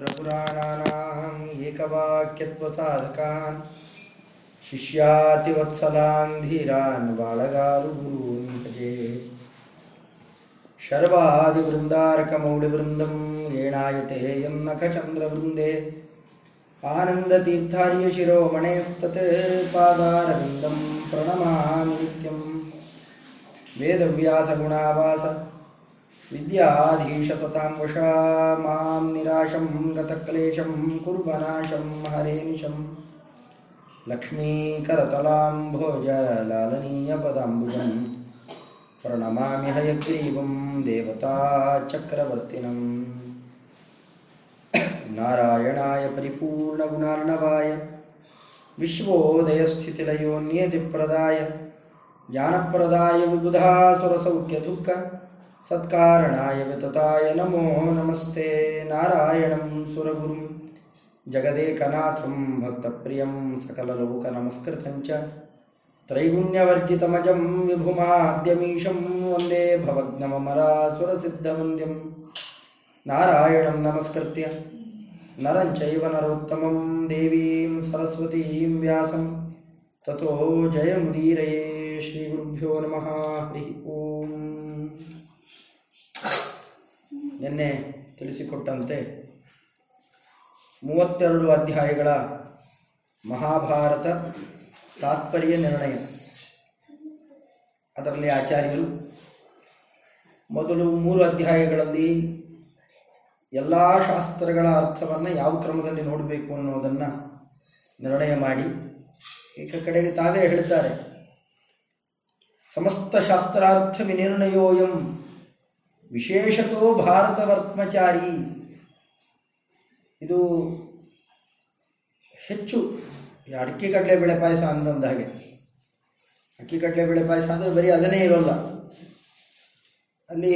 पुराणानाम् एकवाक्यत्वसाधकान् शिष्यातिवत्सलान् धीरान् बालगारुगुरून् भजे शर्वादिवृन्दारकमौलिवृन्दं येणायते यन्नखचन्द्रवृन्दे। आनन्दतीर्थार्यशिरोमणेस्तत् पादारविन्दं प्रणमामि नित्यं वेदव्यासगुणावास विद्याधीशसतां वशा मां निराशं गतक्लेशं कुर्वनाशं हरेनिशं। लक्ष्मीकरतलां भोजलालनीयपदाम्बुजं प्रणमामि हयग्रीवं देवताचक्रवर्तिनम्। नारायणाय परिपूर्णगुणार्णवाय विश्वोदयस्थितिलयो नियतिप्रदाय ज्ञानप्रदाय विबुधासुरसौख्यदुःख सत्कारणाय वितताय नमो नमस्ते नारायणं सुरगुरुं जगदेकनाथं भक्तप्रियं सकललोकनमस्कृतं च त्रैगुण्यवर्जितमजं विभुमाद्यमीशं वन्दे भवग्नममरासुरसिद्धवन्द्यं नारायणं नमस्कृत्य नरं चैव नरोत्तमं देवीं सरस्वतीं व्यासं ततो जयमुदीरये श्रीगुरुभ्यो नमः हरिः ನಿನ್ನೆ ತಿಳಿಸಿಕೊಟ್ಟಂತೆ ಮೂವತ್ತೆರಡು ಅಧ್ಯಾಯಗಳ ಮಹಾಭಾರತ ತಾತ್ಪರ್ಯ ನಿರ್ಣಯ. ಅದರಲ್ಲಿ ಆಚಾರ್ಯರು ಮೊದಲು ಮೂರು ಅಧ್ಯಾಯಗಳಲ್ಲಿ ಎಲ್ಲ ಶಾಸ್ತ್ರಗಳ ಅರ್ಥವನ್ನು ಯಾವ ಕ್ರಮದಲ್ಲಿ ನೋಡಬೇಕು ಅನ್ನೋದನ್ನು ನಿರ್ಣಯ ಮಾಡಿ ಏಕ ಕಡೆಗೆ ತಾವೇ ಹೇಳ್ತಾರೆ. ಸಮಸ್ತ ಶಾಸ್ತ್ರಾರ್ಥ ವಿನಿರ್ಣಯೋಯಂ ವಿಶೇಷತೋ ಭಾರತ ಭಾರತವರ್ತ್ಮಚಾರಿ. ಇದು ಹೆಚ್ಚು ಅಡಿಕೆ ಅಡಿಕೆ ಕಡಲೆಬೇಳೆ ಪಾಯಸ ಅಂತಂದ ಹಾಗೆ. ಅಕ್ಕಿ ಕಡಲೆಬೇಳೆ ಪಾಯಸ ಅಂದರೆ ಬರೀ ಅದನ್ನೇ ಇರೋಲ್ಲ. ಅಲ್ಲಿ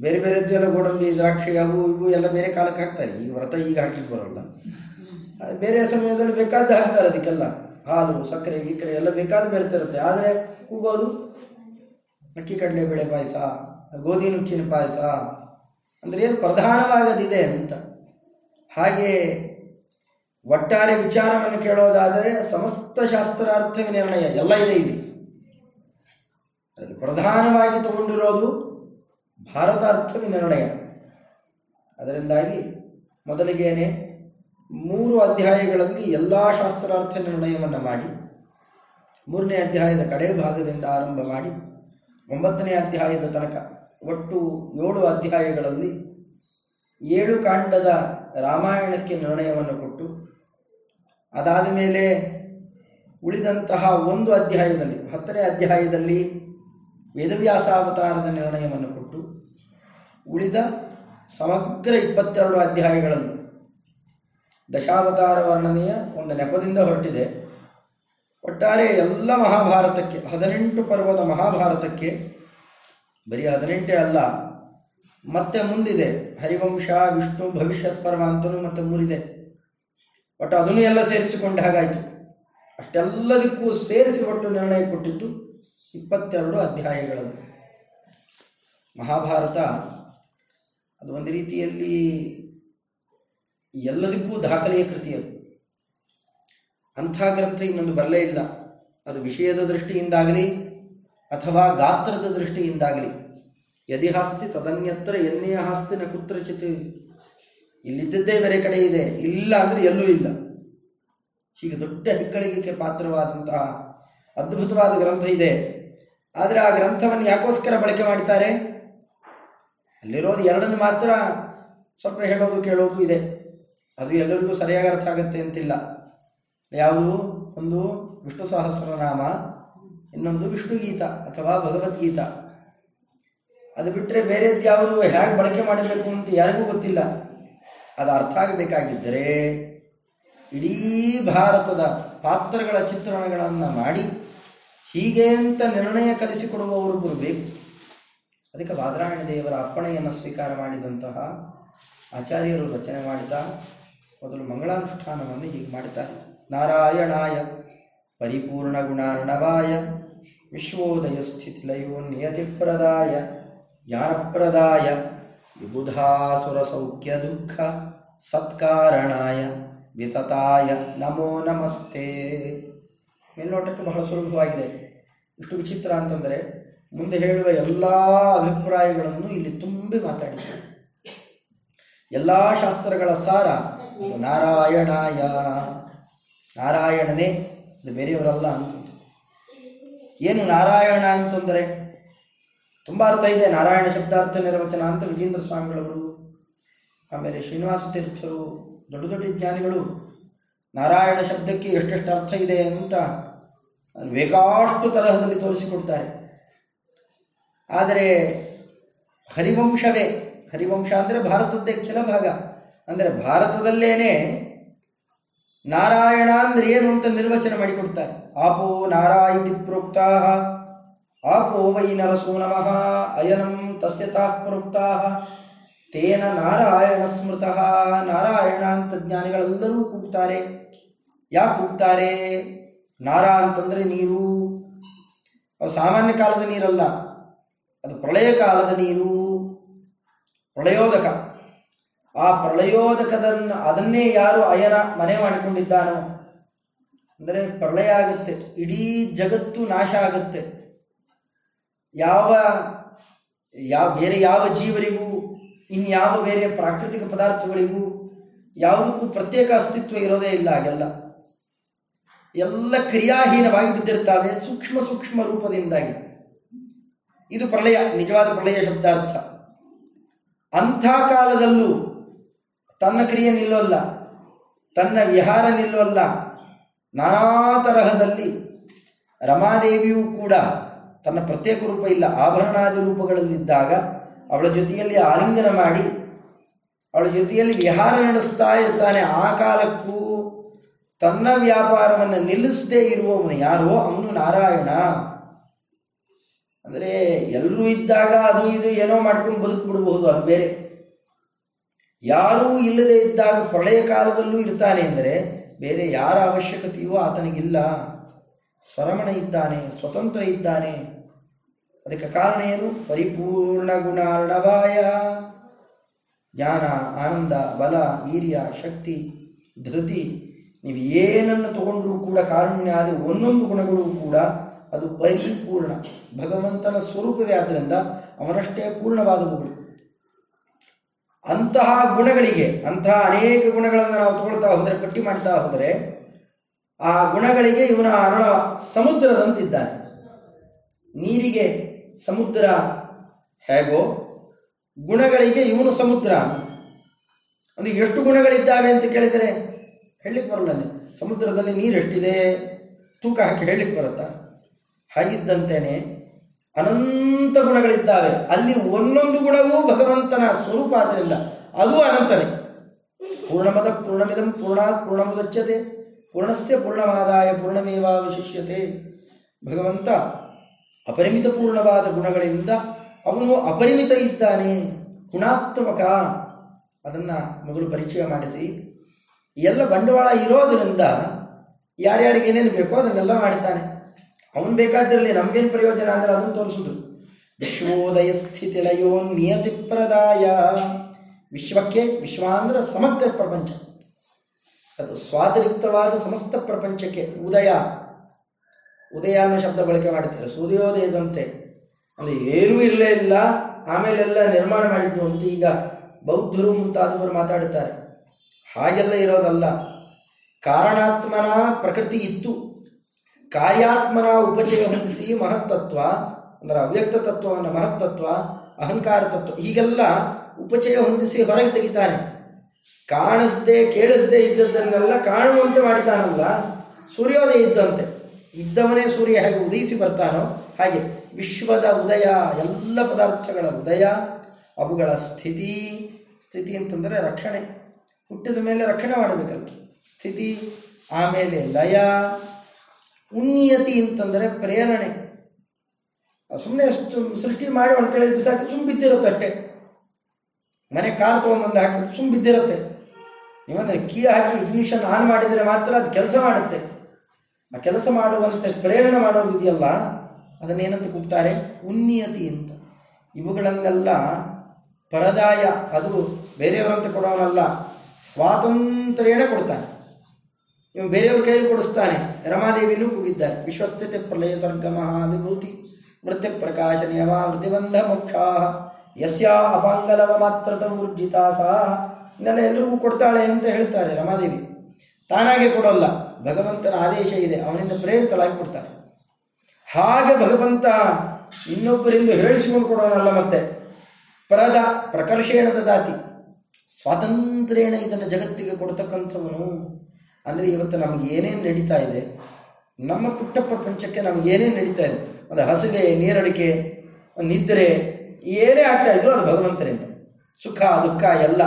ಬೇರೆ ಬೇರೆದ್ದು ಎಲ್ಲ ಗೋಡಂಬಿ, ದ್ರಾಕ್ಷಿ, ಅವು ಇವು ಎಲ್ಲ ಬೇರೆ ಕಾಲಕ್ಕೆ ಹಾಕ್ತಾರೆ. ಈ ವ್ರತ ಈಗ ಹಾಕ್ಲಿಕ್ಕೆ ಬರೋಲ್ಲ. ಬೇರೆ ಸಮಯದಲ್ಲಿ ಬೇಕಾದ ಹಾಕ್ತಾರೆ ಅದಕ್ಕೆಲ್ಲ. ಹಾಲು, ಸಕ್ಕರೆ, ಗಿಕ್ಕರೆ ಎಲ್ಲ ಬೇಕಾದ ಬೆರೆತಿರುತ್ತೆ ಆದರೆ ಕೂಗೋದು ಕಡಲೆಬೇಳೆ ಪಾಯಸ, ಗೋಧಿ ನುಚ್ಚಿನ ಪಾಯಸ, ಅಂದರೆ ಏನು ಪ್ರಧಾನವಾಗದಿದೆ ಅಂತ. ಹಾಗೆ ಒಟ್ಟಾರೆ ವಿಚಾರವನ್ನು ಕೇಳೋದಾದರೆ ಸಮಸ್ತ ಶಾಸ್ತ್ರಾರ್ಥ ನಿರ್ಣಯ ಎಲ್ಲ ಇದೆ ಇಲ್ಲಿ. ಅದರಲ್ಲಿ ಪ್ರಧಾನವಾಗಿ ತಗೊಂಡಿರೋದು ಭಾರತಾರ್ಥ ನಿರ್ಣಯ ಅದರಿಂದಾಗಿ ಮೊದಲಿಗೇನೆ ಮೂರು ಅಧ್ಯಾಯಗಳಲ್ಲಿ ಎಲ್ಲ ಶಾಸ್ತ್ರಾರ್ಥ ನಿರ್ಣಯವನ್ನು ಮಾಡಿ, ಮೂರನೇ ಅಧ್ಯಾಯದ ಕಡೆ ಭಾಗದಿಂದ ಆರಂಭ ಮಾಡಿ ಒಂಬತ್ತನೇ ಅಧ್ಯಾಯದ ತನಕ, ಒಟ್ಟು ಏಳು ಅಧ್ಯಾಯಗಳಲ್ಲಿ ಏಳು ಕಾಂಡದ ರಾಮಾಯಣಕ್ಕೆ ನಿರ್ಣಯವನ್ನು ಕೊಟ್ಟು, ಅದಾದ ಮೇಲೆ ಉಳಿದಂತಹ ಒಂದು ಅಧ್ಯಾಯದಲ್ಲಿ, ಹತ್ತನೇ ಅಧ್ಯಾಯದಲ್ಲಿ ವೇದವ್ಯಾಸಾವತಾರದ ನಿರ್ಣಯವನ್ನು ಕೊಟ್ಟು, ಉಳಿದ ಸಮಗ್ರ ಇಪ್ಪತ್ತೆರಡು ಅಧ್ಯಾಯಗಳಲ್ಲಿ ದಶಾವತಾರ ವರ್ಣನೆಯ ಒಂದು ನೆಪದಿಂದ ಹೊರಟಿದೆ. ಒಟ್ಟಾರೆ ಎಲ್ಲ ಮಹಾಭಾರತಕ್ಕೆ, ಹದಿನೆಂಟು ಪರ್ವದ ಮಹಾಭಾರತಕ್ಕೆ, ಬರೀ ಹದಿನೆಂಟೇ ಅಲ್ಲ, ಮತ್ತೆ ಮುಂದಿದೆ, ಹರಿವಂಶ, ವಿಷ್ಣು, ಭವಿಷ್ಯತ್ ಪರ್ವ ಅಂತಲೂ ಮತ್ತೆ ಮೂರಿದೆ. ಒಟ್ಟು ಅದನ್ನು ಎಲ್ಲ ಸೇರಿಸಿಕೊಂಡ ಹಾಗಾಯಿತು. ಅಷ್ಟೆಲ್ಲದಕ್ಕೂ ಸೇರಿಸಿ ಒಟ್ಟು ನಿರ್ಣಯ ಕೊಟ್ಟಿದ್ದು ಇಪ್ಪತ್ತೆರಡು ಅಧ್ಯಾಯಗಳಲ್ಲಿ ಮಹಾಭಾರತ ಅದು ಒಂದು ರೀತಿಯಲ್ಲಿ ಎಲ್ಲದಕ್ಕೂ ದಾಖಲೆಯ ಕೃತಿ ಅದು. ಅಂಥ ಗ್ರಂಥ ಇನ್ನೊಂದು ಬರಲೇ ಇಲ್ಲ. ಅದು ವಿಷಯದ ದೃಷ್ಟಿಯಿಂದಾಗಲಿ ಅಥವಾ ಗಾತ್ರದ ದೃಷ್ಟಿಯಿಂದಾಗಲಿ. ಯದಿ ಹಾಸ್ತಿ ತದನ್ಯತ್ರ ಎನ್ನೆಯ ಹಾಸ್ತಿನ ಕುತ್ರಚಿತ್ ಇಲ್ಲಿದ್ದದ್ದೇ ಬೇರೆ ಕಡೆ ಇದೆ. ಇಲ್ಲ ಅಂದರೆ ಎಲ್ಲೂ ಇಲ್ಲ. ಹೀಗೆ ದೊಡ್ಡ ಹೆಕ್ಕಳಿಗೆ ಪಾತ್ರವಾದಂತಹ ಅದ್ಭುತವಾದ ಗ್ರಂಥ ಇದೆ. ಆದರೆ ಆ ಗ್ರಂಥವನ್ನು ಯಾಕೋಸ್ಕರ ಬಳಕೆ ಮಾಡ್ತಾರೆ? ಅಲ್ಲಿರೋದು ಎರಡನ್ನು ಮಾತ್ರ ಸ್ವಲ್ಪ ಹೇಳೋದು ಕೇಳೋದು ಇದೆ. ಅದು ಎಲ್ಲರಿಗೂ ಸರಿಯಾಗಿ ಅರ್ಥ ಆಗುತ್ತೆ ಅಂತಿಲ್ಲ. ಯಾವುದು? ಒಂದು ವಿಷ್ಣು ಸಹಸ್ರನಾಮ, ಇನ್ನೊಂದು ವಿಷ್ಣು ಗೀತ ಅಥವಾ ಭಗವದ್ಗೀತ ಅದು ಬಿಟ್ಟರೆ ಬೇರೆ ಯಾವುದು ಹೇಗೆ ಬಳಕೆ ಮಾಡಬೇಕು ಅಂತ ಯಾರಿಗೂ ಗೊತ್ತಿಲ್ಲ. ಅದು ಅರ್ಥ ಆಗಬೇಕಾಗಿದ್ದರೆ ಇಡೀ ಭಾರತದ ಪಾತ್ರಗಳ ಚಿತ್ರಣಗಳನ್ನು ಮಾಡಿ ಹೀಗೆ ಅಂತ ನಿರ್ಣಯ ಕಲಿಸಿಕೊಡುವವರೊಬ್ಬರು ಬೇಕು. ಅದಕ್ಕೆ ಬಾದರಾಯಣ ದೇವರ ಅಪ್ಪಣೆಯನ್ನು ಸ್ವೀಕಾರ ಮಾಡಿದಂತಹ ಆಚಾರ್ಯರು ರಚನೆ ಮಾಡಿದ ಮೊದಲು ಮಂಗಳಾನುಷ್ಠಾನವನ್ನು ಹೀಗೆ ಮಾಡಿದ್ದಾರೆ. ನಾರಾಯಣಾಯ ಪರಿಪೂರ್ಣ ಗುಣಾರ್ಣವಾಯ ವಿಶ್ವೋದಯ ಸ್ಥಿತಿ ಸ್ಥಿತಿಲಯೋ ನಿಯತಿಪ್ರದಾಯ ಜ್ಞಾನಪ್ರದಾಯ ವಿಬುಧಾಸುರ ಸೌಖ್ಯ ದುಃಖ ಸತ್ಕಾರಣಾಯ ವಿತತಾಯ ನಮೋ ನಮಸ್ತೆ. ಮೇಲ್ನೋಟಕ್ಕೆ ಬಹಳ ಸುಲಭವಾಗಿದೆ. ಇಷ್ಟು ವಿಚಿತ್ರ ಅಂತಂದರೆ ಮುಂದೆ ಹೇಳುವ ಎಲ್ಲ ಅಭಿಪ್ರಾಯಗಳನ್ನು ಇಲ್ಲಿ ತುಂಬಿ ಮಾತಾಡಿದ್ದಾರೆ. ಎಲ್ಲ ಶಾಸ್ತ್ರಗಳ ಸಾರ ನಾರಾಯಣಾಯ. ನಾರಾಯಣನೇ ಅದು ಬೇರೆಯವರಲ್ಲ ಅಂತ ಏನು ನಾರಾಯಣ ಅಂತಂದರೆ? ತುಂಬ ಅರ್ಥ ಇದೆ. ನಾರಾಯಣ ಶಬ್ದಾರ್ಥ ನಿರ್ವಚನ ಅಂತ ವಿಜೇಂದ್ರ ಸ್ವಾಮಿಗಳವರು, ಆಮೇಲೆ ಶ್ರೀನಿವಾಸ ತೀರ್ಥರು, ದೊಡ್ಡ ದೊಡ್ಡ ಜ್ಞಾನಿಗಳು ನಾರಾಯಣ ಶಬ್ದಕ್ಕೆ ಎಷ್ಟೆಷ್ಟು ಅರ್ಥ ಇದೆ ಅಂತ ಬೇಕಾಷ್ಟು ತರಹದಲ್ಲಿ ತೋರಿಸಿಕೊಡ್ತಾರೆ. ಆದರೆ ಹರಿವಂಶವೇ, ಹರಿವಂಶ ಅಂದರೆ ಭಾರತದ್ದೇ ಕೆಲ ಭಾಗ. ಅಂದರೆ ಭಾರತದಲ್ಲೇನೆ ನಾರಾಯಣ ಅಂದ್ರೆ ಏನು ಅಂತ ನಿರ್ವಚನ ಮಾಡಿಕೊಡ್ತಾರೆ ಆಪೋ ನಾರಾಯಿತಿ ಪ್ರೋಕ್ತಾ ಆಪೋ ವೈ ನರಸೋ ನಮಃ, ಅಯನಂ ತಸ್ಯ ತಾಃ ಪ್ರೋಕ್ತಾ ತೇನ ನಾರಾಯಣ ಸ್ಮೃತಃ, ನಾರಾಯಣ ಅಂತ ಜ್ಞಾನಿಗಳೆಲ್ಲರೂ ಕೂಗ್ತಾರೆ. ಯಾಕೆ ಕೂಗ್ತಾರೆ? ನಾರ ಅಂತಂದರೆ ನೀರು. ಅವು ಸಾಮಾನ್ಯ ಕಾಲದ ನೀರಲ್ಲ, ಅದು ಪ್ರಳಯ ಕಾಲದ ನೀರು. ಪ್ರಳಯೋದಕ. ಆ ಪ್ರಳಯೋದಕದನ್ನು, ಅದನ್ನೇ ಯಾರು ಅಯನ ಮನೆ ಮಾಡಿಕೊಂಡಿದ್ದಾನೋ? ಅಂದರೆ ಪ್ರಳಯ ಆಗುತ್ತೆ, ಇಡೀ ಜಗತ್ತು ನಾಶ ಆಗುತ್ತೆ. ಯಾವ ಯಾವ ಬೇರೆ ಯಾವ ಜೀವರಿಗೂ, ಇನ್ಯಾವ ಬೇರೆ ಪ್ರಾಕೃತಿಕ ಪದಾರ್ಥಗಳಿಗೂ ಯಾವುದಕ್ಕೂ ಪ್ರತ್ಯೇಕ ಅಸ್ತಿತ್ವ ಇರೋದೇ ಇಲ್ಲ ಹಾಗೆಲ್ಲ. ಎಲ್ಲ ಕ್ರಿಯಾಹೀನವಾಗಿ ಬಿದ್ದಿರ್ತಾವೆ ಸೂಕ್ಷ್ಮ ಸೂಕ್ಷ್ಮ ರೂಪದಿಂದಾಗಿ. ಇದು ಪ್ರಳಯ, ನಿಜವಾದ ಪ್ರಳಯ ಶಬ್ದಾರ್ಥ. ಅಂಥ ಕಾಲದಲ್ಲೂ ತನ್ನ ಕ್ರಿಯೆ ನಿಲ್ಲೋಲ್ಲ, ತನ್ನ ವಿಹಾರ ನಿಲ್ಲೋಲ್ಲ. ನಾನಾ ತರಹದಲ್ಲಿ ರಮಾದೇವಿಯೂ ಕೂಡ ತನ್ನ ಪ್ರತ್ಯೇಕ ರೂಪ ಇಲ್ಲ, ಆಭರಣಾದಿ ರೂಪಗಳಲ್ಲಿದ್ದಾಗ ಅವಳ ಜೊತೆಯಲ್ಲಿ ಆಲಿಂಗನ ಮಾಡಿ, ಅವಳ ಜೊತೆಯಲ್ಲಿ ವಿಹಾರ ನಡೆಸ್ತಾ ಇರ್ತಾನೆ. ಆ ಕಾಲಕ್ಕೂ ತನ್ನ ವ್ಯಾಪಾರವನ್ನು ನಿಲ್ಲಿಸದೇ ಇರುವವನು ಯಾರೋ? ಅವನು ನಾರಾಯಣ. ಅಂದರೆ ಎಲ್ಲರೂ ಇದ್ದಾಗ ಅದು ಇದು ಏನೋ ಮಾಡ್ಕೊಂಡು ಬದುಕ್ಬಿಡ್ಬಹುದು, ಅದು ಬೇರೆ. ಯಾರೂ ಇಲ್ಲದೆ ಇದ್ದಾಗ ಪ್ರಳಯ ಕಾಲದಲ್ಲೂ ಇರ್ತಾನೆ ಅಂದರೆ ಬೇರೆ ಯಾರ ಅವಶ್ಯಕತೆಯೂ ಆತನಿಗಿಲ್ಲ. ಸ್ವರಮಣ ಇದ್ದಾನೆ, ಸ್ವತಂತ್ರ ಇದ್ದಾನೆ. ಅದಕ್ಕೆ ಕಾರಣ ಏನು? ಪರಿಪೂರ್ಣ ಗುಣಾರ್ಣವಾಯ. ಜ್ಞಾನ, ಆನಂದ, ಬಲ, ವೀರ್ಯ, ಶಕ್ತಿ, ಧೃತಿ, ನೀವು ಏನನ್ನು ತಗೊಂಡರೂ ಕೂಡ ಕಾರುಣ್ಯಾದಿ ಒಂದೊಂದು ಗುಣಗಳು ಕೂಡ ಅದು ಪರಿಪೂರ್ಣ. ಭಗವಂತನ ಸ್ವರೂಪವೇ ಆದ್ದರಿಂದ ಅವನಷ್ಟೇ ಪೂರ್ಣವಾದವುಗಳು ಅಂತಹ ಗುಣಗಳಿಗೆ, ಅಂತಹ ಅನೇಕ ಗುಣಗಳನ್ನು ನಾವು ತಗೊಳ್ತಾ ಹೋದರೆ, ಪಟ್ಟಿ ಮಾಡ್ತಾ ಹೋದರೆ, ಆ ಗುಣಗಳಿಗೆ ಇವನ ಅರುಣ ಸಮುದ್ರದಂತಿದ್ದಾನೆ. ನೀರಿಗೆ ಸಮುದ್ರ ಹೇಗೋ, ಗುಣಗಳಿಗೆ ಇವನು ಸಮುದ್ರ. ಒಂದು ಎಷ್ಟು ಗುಣಗಳಿದ್ದಾವೆ ಅಂತ ಕೇಳಿದರೆ, ಹೇಳಲಿಕ್ಕೆ ಬರಲ್ಲ ಸಮುದ್ರದಲ್ಲಿ ನೀರು ಎಷ್ಟಿದೆ ತೂಕ ಹಾಕಿ ಹೇಳಲಿಕ್ಕೆ ಬರುತ್ತಾ? ಹಾಗಿದ್ದಂತೆಯೇ ಅನಂತ ಗುಣಗಳಿದ್ದಾವೆ. ಅಲ್ಲಿ ಒಂದೊಂದು ಗುಣವೂ ಭಗವಂತನ ಸ್ವರೂಪ ಆದ್ದರಿಂದ ಅದು ಅನಂತನೇ. ಪೂರ್ಣಮದ ಪೂರ್ಣಮಿದಂ ಪೂರ್ಣಾತ್ ಪೂರ್ಣಮುದಚ್ಯತೆ. ಪೂರ್ಣಸ್ಯ ಪೂರ್ಣವಾದಾಯ ಪೂರ್ಣಮೇವ ವಿಶಿಷ್ಯತೆ. ಭಗವಂತ ಅಪರಿಮಿತ ಪೂರ್ಣವಾದ ಗುಣಗಳಿಂದ ಅವನು ಅಪರಿಮಿತ ಇದ್ದಾನೆ. ಗುಣಾತ್ಮಕ. ಅದನ್ನು ಮೊದಲು ಪರಿಚಯ ಮಾಡಿಸಿ. ಎಲ್ಲ ಬಂಡವಾಳ ಇರೋದರಿಂದ ಯಾರ್ಯಾರಿಗೆ ಏನೇನು ಬೇಕೋ ಅದನ್ನೆಲ್ಲ ಮಾಡ್ತಾನೆ. ಅವನು ಬೇಕಾದಿರಲಿ ನಮಗೇನು ಪ್ರಯೋಜನ ಅಂದರೆ ಅದನ್ನು ತೋರಿಸುದು. ವಿಶ್ವೋದಯ ಸ್ಥಿತಿ ಲಯೋ ನಿಯತಿ ಪ್ರದಾಯ ವಿಶ್ವಕ್ಕೆ ವಿಶ್ವ ಅಂದರೆ ಸಮಗ್ರ ಪ್ರಪಂಚ. ಅದು ಸ್ವಾತಿರಿಕ್ತವಾದ ಸಮಸ್ತ ಪ್ರಪಂಚಕ್ಕೆ ಉದಯ. ಉದಯ ಅನ್ನೋ ಶಬ್ದ ಬಳಕೆ ಮಾಡುತ್ತಾರೆ ಸೂರ್ಯೋದಯದಂತೆ. ಅಂದರೆ ಏನೂ ಇರಲೇ ಇಲ್ಲ. ಆಮೇಲೆಲ್ಲ ನಿರ್ಮಾಣ ಮಾಡಿದ್ದು ಅಂತ ಈಗ ಬೌದ್ಧರು ಮುಂತಾದವರು ಮಾತಾಡುತ್ತಾರೆ. ಹಾಗೆಲ್ಲ ಇರೋದಲ್ಲ. ಕಾರಣಾತ್ಮನ ಪ್ರಕೃತಿ ಇತ್ತು. ಕಾರ್ಯಾತ್ಮನ ಉಪಚಯ ಹೊಂದಿಸಿ ಮಹತ್ತತ್ವ, ಅಂದರೆ ಅವ್ಯಕ್ತ ತತ್ವವನ್ನು ಮಹತ್ತತ್ವ, ಅಹಂಕಾರ ತತ್ವ, ಹೀಗೆಲ್ಲ ಉಪಚಯ ಹೊಂದಿಸಿ ಹೊರಗೆ ತೆಗಿತಾನೆ. ಕಾಣಿಸ್ದೆ, ಕೇಳಿಸ್ದೆ ಇದ್ದದ್ದನ್ನೆಲ್ಲ ಕಾಣುವಂತೆ ಮಾಡಿದಾನಲ್ಲ, ಸೂರ್ಯೋದಯ ಇದ್ದಂತೆ. ಇದ್ದವನೇ ಸೂರ್ಯ ಹೇಗೆ ಉದಯಿಸಿ ಬರ್ತಾನೋ ಹಾಗೆ ವಿಶ್ವದ ಉದಯ, ಎಲ್ಲ ಪದಾರ್ಥಗಳ ಉದಯ, ಅವುಗಳ ಸ್ಥಿತಿ ಸ್ಥಿತಿ ಅಂತಂದರೆ ರಕ್ಷಣೆ. ಹುಟ್ಟಿದ ಮೇಲೆ ರಕ್ಷಣೆ ಮಾಡಬೇಕಲ್ಲ. ಸ್ಥಿತಿ, ಆಮೇಲೆ ಲಯ ಉನ್ನಿಯತಿ ಅಂತಂದರೆ ಪ್ರೇರಣೆ. ಸುಮ್ಮನೆ ಸೃಷ್ಟಿ ಮಾಡಿ ಒಂದು ಕಡೆ ಬಿಸಾಕಿ ಸುಮ್ಮ ಬಿದ್ದಿರುತ್ತೆ ಅಷ್ಟೇ. ಮನೆ ಕಾರ್ ತೊಗೊಂಬಂದು ಹಾಕಿದ್ರೆ ಸುಮ್ ಬಿದ್ದಿರುತ್ತೆ ನೀವಂದ್ರೆ ಕೀ ಹಾಕಿ ಇಗ್ನಿಷನ್ ಆನ್ ಮಾಡಿದರೆ ಮಾತ್ರ ಅದು ಕೆಲಸ ಮಾಡುತ್ತೆ. ಆ ಕೆಲಸ ಮಾಡುವಂತೆ ಪ್ರೇರಣೆ ಮಾಡೋದು ಇದೆಯಲ್ಲ, ಅದನ್ನೇನಂತ ಕೂಗ್ತಾರೆ? ಉನ್ನಿಯತಿ ಅಂತ. ಇವುಗಳನ್ನೆಲ್ಲ ಪರದಾಯ, ಅದು ಬೇರೆಯವರಂತೆ ಕೊಡೋನಲ್ಲ, ಸ್ವಾತಂತ್ರ್ಯನೇ ಕೊಡ್ತಾನೆ ಇವು ಬೇರೆಯವ್ರ ಕೈಲಿ ಕೊಡಿಸ್ತಾನೆ. ರಮಾದೇವಿಯಲ್ಲೂ ಕೂಗಿದ್ದಾರೆ. ವಿಶ್ವಸ್ಥಿತಿ ಪ್ರಲಯ ಸರ್ಗಮ ಮೃತ್ಯು ಪ್ರಕಾಶ ನಿಯಮ ವೃತ್ತಿಬಂಧ ಮೋಕ್ಷ ಯಸ್ಯ ಅಪಾಂಗಲವ ಮಾತ್ರತ ಊರ್ಜಿತ ಸಹ ಇನ್ನೆಲ್ಲ ಎಲ್ರಿಗೂ ಕೊಡ್ತಾಳೆ ಅಂತ ಹೇಳ್ತಾರೆ ರಮಾದೇವಿ. ತಾನಾಗೆ ಕೊಡೋಲ್ಲ. ಭಗವಂತನ ಆದೇಶ ಇದೆ. ಅವನಿಂದ ಪ್ರೇರಿತಳಾಗಿ ಕೊಡ್ತಾನೆ. ಹಾಗೆ ಭಗವಂತ ಇನ್ನೊಬ್ಬರಿಂದ ಹೇಳಿಸಿಕೊಂಡು ಕೊಡೋನಲ್ಲ ಮತ್ತೆ. ಪರದ ಪ್ರಕರ್ಷೇಣದ ದಾತಿ. ಸ್ವಾತಂತ್ರ್ಯೇಣ ಇದನ್ನು ಜಗತ್ತಿಗೆ ಕೊಡ್ತಕ್ಕಂಥವನು ಅಂದರೆ ಇವತ್ತು ನಮಗೆ ಏನೇನು ನಡೀತಾ ಇದೆ, ನಮ್ಮ ಪುಟ್ಟ ಪ್ರಪಂಚಕ್ಕೆ ನಮಗೆ ಏನೇನು ನಡೀತಾ ಇದೆ, ಒಂದು ಹಸಿವೆ, ನೀರಡಿಕೆ ನಿದ್ರೆ, ಏನೇ ಆಗ್ತಾ ಇದ್ರು ಅದು ಭಗವಂತನಿಂದ ಸುಖ, ದುಃಖ, ಎಲ್ಲ.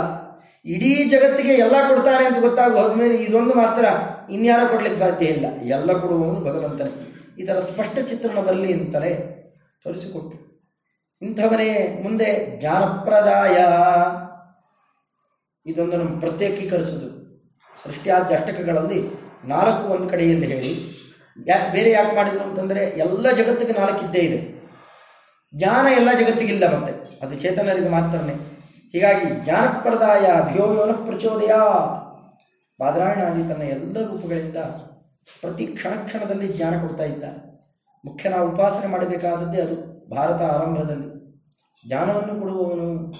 ಇಡೀ ಜಗತ್ತಿಗೆ ಎಲ್ಲ ಕೊಡ್ತಾನೆ ಅಂತ ಗೊತ್ತಾಗ ಹೋದ್ಮೇಲೆ ಇದೊಂದು ಮಾತ್ರ ಇನ್ಯಾರ ಕೊಡ್ಲಿಕ್ಕೆ ಸಾಧ್ಯ ಇಲ್ಲ. ಎಲ್ಲ ಕೊಡುವವನು ಭಗವಂತನೇ. ಇದರ ಸ್ಪಷ್ಟ ಚಿತ್ರಣ ಬರಲಿ ಅಂತಲೇ ತೋರಿಸಿಕೊಟ್ಟು. ಇಂಥವನೇ ಮುಂದೆ ಜ್ಞಾನಪ್ರದಾಯ. ಇದೊಂದು ನಮ್ಮ ಪ್ರತ್ಯೇಕೀಕರಿಸುವುದು. ಸೃಷ್ಟಿಯಾದ ಅಷ್ಟಕಗಳಲ್ಲಿ ನಾಲ್ಕು ಒಂದು ಕಡೆಯಲ್ಲಿ ಹೇಳಿ. ಯಾಕೆ ಬೇರೆ ಯಾಕೆ ಮಾಡಿದ್ರು ಅಂತಂದರೆ ಎಲ್ಲ ಜಗತ್ತಿಗೆ ನಾಲ್ಕು ಇದ್ದೇ ಇದೆ. ಜ್ಞಾನ ಎಲ್ಲ ಜಗತ್ತಿಗಿಲ್ಲ ಮತ್ತೆ. ಅದು ಚೇತನರಿಗೆ ಮಾತ್ರನೇ. ಹೀಗಾಗಿ ಜ್ಞಾನಪ್ರದಾಯ ಧಿಯೋಯೋನ ಪ್ರಚೋದಯ. ಬಾದರಾಯಣಾದಿ ತನ್ನ ಎಲ್ಲ ರೂಪಗಳಿಂದ ಪ್ರತಿ ಕ್ಷಣ ಕ್ಷಣದಲ್ಲಿ ಜ್ಞಾನ ಕೊಡ್ತಾ ಇದ್ದ. ಮುಖ್ಯ ನಾವು ಉಪಾಸನೆ ಮಾಡಬೇಕಾದದ್ದೇ ಅದು ಭಾರತ ಆರಂಭದಲ್ಲಿ. ಜ್ಞಾನವನ್ನು ಕೊಡುವವನು.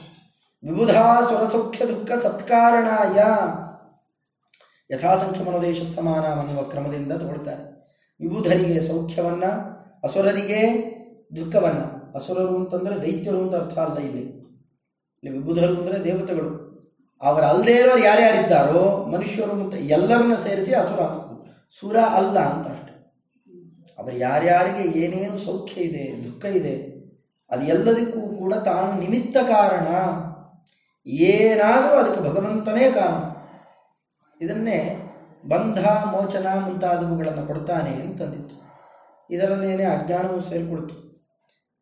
ವಿಬುಧ ಸ್ವರಸೌಖ್ಯ ದುಃಖ ಸತ್ಕಾರಣಾಯ. ಯಥಾಸಂಖ್ಯ ಮನೋದೇಶ ಸಮಾನ ಅನ್ನುವ ಕ್ರಮದಿಂದ ತಗೊಳ್ತಾರೆ. ವಿಬುಧರಿಗೆ ಸೌಖ್ಯವನ್ನ, ಅಸುರರಿಗೆ ದುಃಖವನ್ನ. ಅಸುರರು ಅಂತಂದರೆ ದೈತ್ಯರು ಅಂತ ಅರ್ಥ ಅಲ್ಲ ಇಲ್ಲಿ. ಇಲ್ಲಿ ವಿಬುಧರು ಅಂದರೆ ದೇವತೆಗಳು. ಅವರ ಅಲ್ಲದೆ ಇರೋರು ಯಾರ್ಯಾರಿದ್ದಾರೋ ಮನುಷ್ಯರು ಅಂತ ಎಲ್ಲರನ್ನ ಸೇರಿಸಿ ಅಸುರ ಅಂತ ಸುರ ಅಲ್ಲ ಅಂತ ಅಷ್ಟೆ. ಅವರು ಯಾರ್ಯಾರಿಗೆ ಏನೇನು ಸೌಖ್ಯ ಇದೆ, ದುಃಖ ಇದೆ, ಅದು ಎಲ್ಲದಕ್ಕೂ ಕೂಡ ತಾನು ನಿಮಿತ್ತ ಕಾರಣ ಏನಾದರೂ ಅದಕ್ಕೆ ಭಗವಂತನೇ ಕಾರಣ. ಇದನ್ನೇ ಬಂಧ, ಮೋಚನ ಮುಂತಾದವುಗಳನ್ನು ಕೊಡ್ತಾನೆ ಅಂತಂದಿತ್ತು ಇದರಲ್ಲೇನೆ ಅಜ್ಞಾನವೂ ಸೇರಿಕೊಡ್ತು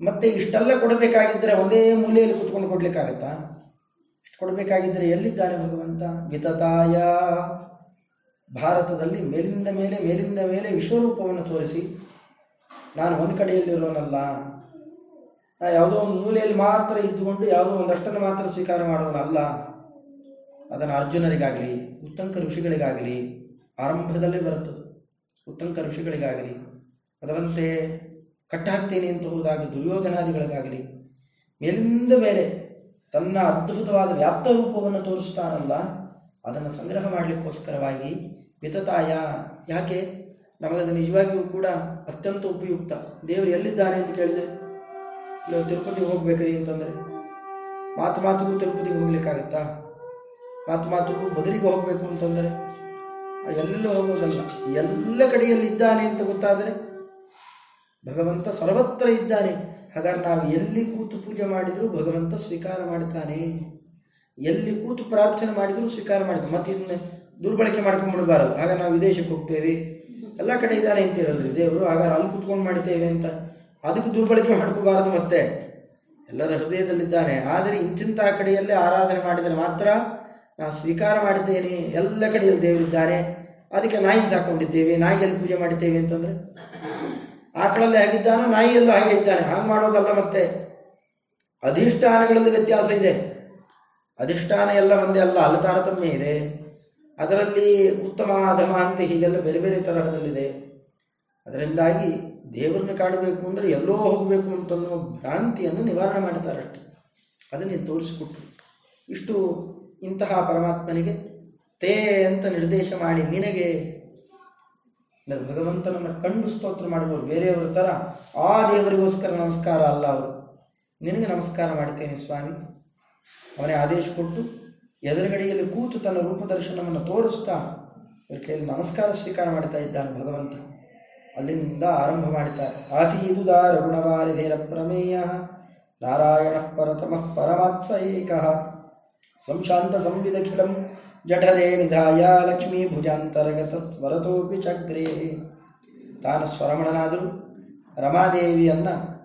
ಮತ್ತೆ ಇಷ್ಟೆಲ್ಲ ಕೊಡಬೇಕಾಗಿದ್ದರೆ ಒಂದೇ ಮೂಲೆಯಲ್ಲಿ ಕೂತ್ಕೊಂಡು ಕೊಡಲಿಕ್ಕಾಗತ್ತಾ? ಇಷ್ಟು ಕೊಡಬೇಕಾಗಿದ್ದರೆ ಎಲ್ಲಿದ್ದಾನೆ ಭಗವಂತ? ವಿತತಾಯ. ಭಾರತದಲ್ಲಿ ಮೇಲಿಂದ ಮೇಲೆ ಮೇಲಿಂದ ಮೇಲೆ ವಿಶ್ವರೂಪವನ್ನು ತೋರಿಸಿ, ನಾನು ಒಂದು ಕಡೆಯಲ್ಲಿರೋನಲ್ಲ ಯಾವುದೋ ಒಂದು ಮೂಲೆಯಲ್ಲಿ ಮಾತ್ರ ಇದ್ದುಕೊಂಡು ಯಾವುದೋ ಒಂದಷ್ಟನ್ನು ಮಾತ್ರ ಸ್ವೀಕಾರ ಮಾಡೋನಲ್ಲ. ಅದನ್ನು ಅರ್ಜುನರಿಗಾಗಲಿ, ಉತ್ತಂಕ ಋಷಿಗಳಿಗಾಗಲಿ, ಆರಂಭದಲ್ಲೇ ಬರುತ್ತದೆ. ಉತ್ತಂಕ ಋಷಿಗಳಿಗಾಗಲಿ, ಅದರಂತೆ ಕಟ್ಟಾಕ್ತೇನೆ ಅಂತ ಹೋದಾಗ ದುರ್ಯೋಧನಾದಿಗಳಿಗಾಗಲಿ, ಮೇಲಿಂದ ಮೇಲೆ ತನ್ನ ಅದ್ಭುತವಾದ ವ್ಯಾಪ್ತ ರೂಪವನ್ನು ತೋರಿಸ್ತಾನಲ್ಲ, ಅದನ್ನು ಸಂಗ್ರಹ ಮಾಡಲಿಕ್ಕೋಸ್ಕರವಾಗಿ ವಿತತಾಯ ಯಾಕೆ? ನಮಗದು ನಿಜವಾಗಿಯೂ ಕೂಡ ಅತ್ಯಂತ ಉಪಯುಕ್ತ. ದೇವರು ಎಲ್ಲಿದ್ದಾನೆ ಅಂತ ಕೇಳಿದ್ರೆ, ಇಲ್ಲ ತಿರುಪತಿಗೆ ಹೋಗ್ಬೇಕ್ರಿ ಅಂತಂದರೆ, ಮಾತು ಮಾತುಗೂ ತಿರುಪತಿಗೆ ಹೋಗ್ಲಿಕ್ಕಾಗತ್ತಾ? ಮಾತು ಮಾತು ಬದಲಿಗೆ ಹೋಗಬೇಕು ಅಂತಂದರೆ ಎಲ್ಲೂ ಹೋಗೋದಲ್ಲ. ಎಲ್ಲ ಕಡೆಯಲ್ಲಿದ್ದಾನೆ ಅಂತ ಗೊತ್ತಾದರೆ, ಭಗವಂತ ಸರ್ವತ್ರ ಇದ್ದಾನೆ. ಹಾಗಾದ್ರೆ ನಾವು ಎಲ್ಲಿ ಕೂತು ಪೂಜೆ ಮಾಡಿದರೂ ಭಗವಂತ ಸ್ವೀಕಾರ ಮಾಡ್ತಾನೆ. ಎಲ್ಲಿ ಕೂತು ಪ್ರಾರ್ಥನೆ ಮಾಡಿದರೂ ಸ್ವೀಕಾರ ಮಾಡಿದ್ರು ಮತ್ತೆ ಇದನ್ನ ದುರ್ಬಳಕೆ ಮಾಡ್ಕೊಂಡ್ಬಿಡಬಾರದು. ಆಗ ನಾವು ವಿದೇಶಕ್ಕೆ ಹೋಗ್ತೇವೆ. ಎಲ್ಲ ಕಡೆ ಇದ್ದಾನೆ ಅಂತಿರೋದು ದೇವರು, ಆಗ ಅಲ್ಲಿ ಕೂತ್ಕೊಂಡು ಮಾಡ್ತೇವೆ ಅಂತ. ಅದಕ್ಕೆ ದುರ್ಬಳಕೆ ಮಾಡ್ಕೋಬಾರದು ಮತ್ತೆ. ಎಲ್ಲರ ಹೃದಯದಲ್ಲಿದ್ದಾನೆ. ಆದರೆ ಇಂತಿಂತಹ ಕಡೆಯಲ್ಲೇ ಆರಾಧನೆ ಮಾಡಿದರೆ ಮಾತ್ರ ನಾವು ಸ್ವೀಕಾರ ಮಾಡ್ತೇನೆ ಎಲ್ಲ ಕಡೆಯಲ್ಲಿ ದೇವರಿದ್ದಾರೆ ಅದಕ್ಕೆ ನಾಯಿ ಸಾಕೊಂಡಿದ್ದೇವೆ ನಾಯಿಯಲ್ಲಿ ಪೂಜೆ ಮಾಡ್ತೇವೆ ಅಂತಂದರೆ? ಆಕಳಲ್ಲಿ ಹೇಗಿದ್ದಾನೋ ನಾಯಿಯಲ್ಲೂ ಹಾಗೆ ಇದ್ದಾನೆ. ಹಾಗೆ ಮಾಡೋದಲ್ಲ ಮತ್ತೆ? ಅಧಿಷ್ಠಾನಗಳಲ್ಲಿ ವ್ಯತ್ಯಾಸ ಇದೆ. ಅಧಿಷ್ಠಾನ ಎಲ್ಲ ಒಂದೇ ಅಲ್ಲ ಅಲ್ಲ ತಾರತಮ್ಯ ಇದೆ. ಅದರಲ್ಲಿ ಉತ್ತಮ ಅಧಮ ಅಂತ ಹೀಗೆಲ್ಲ ಬೇರೆ ಬೇರೆ ತರಹದಲ್ಲಿದೆ. ಅದರಿಂದಾಗಿ ದೇವರನ್ನ ಕಾಣಬೇಕು ಅಂದರೆ ಎಲ್ಲೋ ಹೋಗಬೇಕು ಅಂತನ್ನೋ ಭ್ರಾಂತಿಯನ್ನು ನಿವಾರಣೆ ಮಾಡ್ತಾರಷ್ಟೆ. ಅದನ್ನು ತೋರಿಸಿಕೊಟ್ರು. ಇಷ್ಟು ಇಂತಹ ಪರಮಾತ್ಮನಿಗೆ ತೇ ಅಂತ ನಿರ್ದೇಶ ಮಾಡಿ ನಿನಗೆ ಭಗವಂತನನ್ನು ಕಂಡು ಸ್ತೋತ್ರ ಮಾಡುವವರು ಬೇರೆಯವರ ಥರ ಆ ದೇವರಿಗೋಸ್ಕರ ನಮಸ್ಕಾರ ಅಲ್ಲ ಅವರು. ನಿನಗೆ ನಮಸ್ಕಾರ ಮಾಡ್ತೇನೆ ಸ್ವಾಮಿ. ಅವನೇ ಆದೇಶ ಕೊಟ್ಟು ಎದುರುಗಡೆಯಲ್ಲಿ ಕೂತು ತನ್ನ ರೂಪದರ್ಶನವನ್ನು ತೋರಿಸ್ತಾ ಇವ್ರ ಕೈಯಲ್ಲಿ ನಮಸ್ಕಾರ ಸ್ವೀಕಾರ ಮಾಡ್ತಾ ಇದ್ದಾನೆ ಭಗವಂತ. ಅಲ್ಲಿಂದ ಆರಂಭ ಮಾಡ್ತಾರೆ. ಆಸೀದುದಾರ ಗುಣವಾರಿಧೇರ ಪ್ರಮೇಯ ನಾರಾಯಣ ಪರತಮಃ ಪರಮಾತ್ಸ ಏಕ ಸಂಶಾಂತ ಸಂವಿಧಿಲಂ ಜಠರೇ ನಿಧಾಯ ಲಕ್ಷ್ಮೀ ಭುಜಾಂತರ್ಗತ ಸ್ವರತೋಪಿ ಚಕ್ರೇ ತಾನು ಸ್ವರಮಣನಾದರೂ ರಮಾದೇವಿಯನ್ನು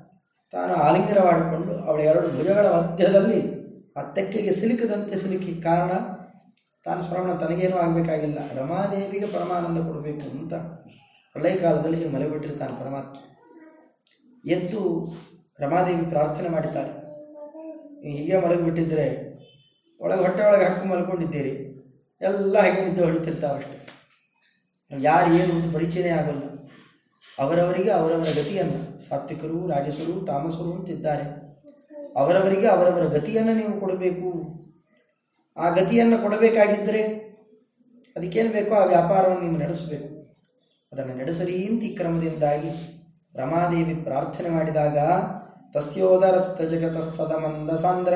ತಾನು ಆಲಿಂಗನ ಮಾಡಿಕೊಂಡು ಅವಳ ಎರಡು ಭುಜಗಳ ಮಧ್ಯದಲ್ಲಿ ಆ ತೆಕ್ಕೆಗೆ ಸಿಲುಕದಂತೆ ಸಿಲುಕಿ ಕಾರಣ ತಾನು ಸ್ವರಮಣ ತನಗೇನೂ ಆಗಬೇಕಾಗಿಲ್ಲ. ರಮಾದೇವಿಗೆ ಪರಮಾನಂದ ಕೊಡಬೇಕು ಅಂತ ಪ್ರಳಯ ಕಾಲದಲ್ಲಿ ಮಲಗಿಬಿಟ್ಟಿರ್ತಾನೆ ಪರಮಾತ್ಮ. ಎದ್ದು ರಮಾದೇವಿ ಪ್ರಾರ್ಥನೆ ಮಾಡಿದ್ದಾರೆ. ಹೀಗೆ ಮಲಗಿಬಿಟ್ಟಿದ್ರೆ ಒಳಗೆ ಹೊಟ್ಟೆ ಒಳಗೆ ಹಾಕಿ ಮಲ್ಕೊಂಡಿದ್ದೀರಿ. ಎಲ್ಲ ಹಾಗೆ ನಿದ್ದೆ ಹೊಡಿತಿರ್ತಾವಷ್ಟೆ ಯಾರು ಏನು ಒಂದು ಪರಿಚಯನೇ ಆಗಲ್ಲ. ಅವರವರಿಗೆ ಅವರವರ ಗತಿಯನ್ನು ಸಾತ್ವಿಕರು, ರಾಜಸರು, ತಾಮಸರು ಅಂತಿದ್ದಾರೆ. ಅವರವರಿಗೆ ಅವರವರ ಗತಿಯನ್ನು ನೀವು ಕೊಡಬೇಕು. ಆ ಗತಿಯನ್ನು ಕೊಡಬೇಕಾಗಿದ್ದರೆ ಅದಕ್ಕೇನು ಬೇಕೋ ಆ ವ್ಯಾಪಾರವನ್ನು ನೀವು ನಡೆಸಬೇಕು. ಅದನ್ನು ನಡೆಸರಿ ಅಂತ ಈ ಕ್ರಮದಿಂದಾಗಿ ರಮಾದೇವಿ ಪ್ರಾರ್ಥನೆ ಮಾಡಿದಾಗ ತಸ್ಯೋದರಸ್ಥ ಜಗತ ಸದಮಂದ ಸಾಂದ್ರ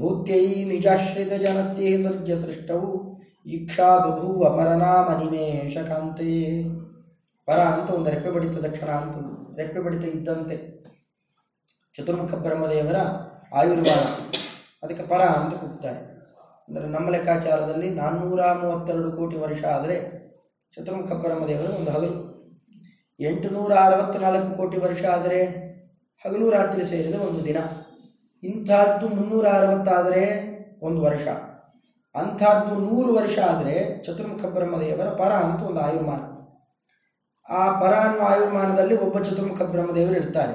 ಭೂತ್ಯೈ ನಿಜಾಶ್ರಿತ ಜನಸ್ಯೇ ಸರ್ಜ ಸೃಷ್ಟವು ಈಕ್ಷಾ ಬಭೂವ ಪರನಾಮ ನಿಮೇಶ ಕಾಂತೆಯೇ ಪರ ಅಂತ ಒಂದು ರೆಪ್ಪೆ ಬಡಿತ ದಕ್ಷಿಣ ಅಂತ, ರೆಪ್ಪೆ ಬಡಿತ ಇದ್ದಂತೆ. ಚತುರ್ಮುಖ ಬ್ರಹ್ಮದೇವರ ಆಯುರ್ವಾದ. ಅದಕ್ಕೆ ಪರ ಅಂತ ಕೂಗ್ತಾರೆ. ಅಂದರೆ ನಮ್ಮ ಲೆಕ್ಕಾಚಾರದಲ್ಲಿ ನಾನ್ನೂರ ಮೂವತ್ತೆರಡು ಕೋಟಿ ವರ್ಷ ಆದರೆ ಚತುರ್ಮುಖ ಬ್ರಹ್ಮದೇವರು ಒಂದು ಹಗಲು. ಎಂಟುನೂರ ಅರವತ್ತ್ನಾಲ್ಕು ಕೋಟಿ ವರ್ಷ ಆದರೆ ಹಗಲು ರಾತ್ರಿ ಸೇರಿದ ಒಂದು ದಿನ. ಇಂಥದ್ದು ಮುನ್ನೂರ ಅರವತ್ತಾದರೆ ಒಂದು ವರ್ಷ. ಅಂಥದ್ದು ನೂರು ವರ್ಷ ಆದರೆ ಚತುರ್ಮುಖ ಬ್ರಹ್ಮದೇವರ ಪರ ಅಂತ ಒಂದು ಆಯುರ್ಮಾನ. ಆ ಪರ ಅನ್ನುವ ಆಯುರ್ಮಾನದಲ್ಲಿ ಒಬ್ಬ ಚತುರ್ಮುಖ ಬ್ರಹ್ಮದೇವರು ಇರ್ತಾರೆ.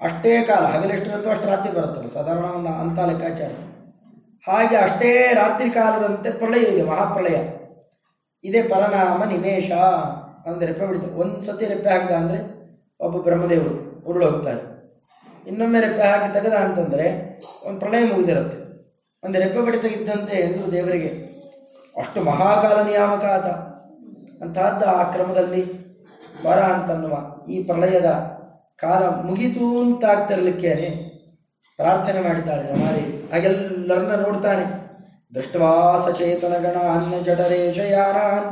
ಅಷ್ಟೇ ಕಾಲ ಹಗಲೆಷ್ಟಿರುತ್ತೋ ಅಷ್ಟು ರಾತ್ರಿ ಬರುತ್ತಲ್ಲ, ಸಾಧಾರಣ ಒಂದು ಅಂಥ ಲೆಕ್ಕಾಚಾರ. ಹಾಗೆ ಅಷ್ಟೇ ರಾತ್ರಿ ಕಾಲದಂತೆ ಪ್ರಳಯ ಇದೆ, ಮಹಾಪ್ರಳಯ. ಇದೇ ಪರನಾಮ ನಿಮೇಶ ಅಂದರೆ ರೆಪ್ಪೆ ಬಿಡ್ತಾರೆ. ಒಂದು ಸತಿ ರೆಪ್ಪೆ ಹಾಕಿದ ಅಂದರೆ ಒಬ್ಬ ಬ್ರಹ್ಮದೇವರು ಉರುಳು ಹೋಗ್ತಾರೆ ಇನ್ನೊಮ್ಮೆ ರೆಪ್ಪೆ ಹಾಕಿ ತೆಗೆದ ಅಂತಂದರೆ ಒಂದು ಪ್ರಳಯ ಮುಗಿದಿರುತ್ತೆ. ಒಂದು ರೆಪ್ಪೆ ಬಡಿ ಇದ್ದಂತೆ ಎಂದು ದೇವರಿಗೆ, ಅಷ್ಟು ಮಹಾಕಾಲ ನಿಯಾಮಕ ಆತ. ಅಂತಹದ್ದು ಆ ಕ್ರಮದಲ್ಲಿ ಬರ ಅಂತನ್ನುವ ಈ ಪ್ರಳಯದ ಕಾಲ ಮುಗಿತು ಅಂತ ಆಗ್ತಿರ್ಲಿಕ್ಕೇನೆ ಪ್ರಾರ್ಥನೆ ಮಾಡಿದ್ದಾಳೆ ರಮಾದೇವಿ. ಹಾಗೆಲ್ಲರನ್ನ ನೋಡ್ತಾನೆ. ದೃಷ್ಟವಾಸ ಚೇತನ ಗಣ ಅನ್ನ ಜಠರೇಶಯಾನಾನ್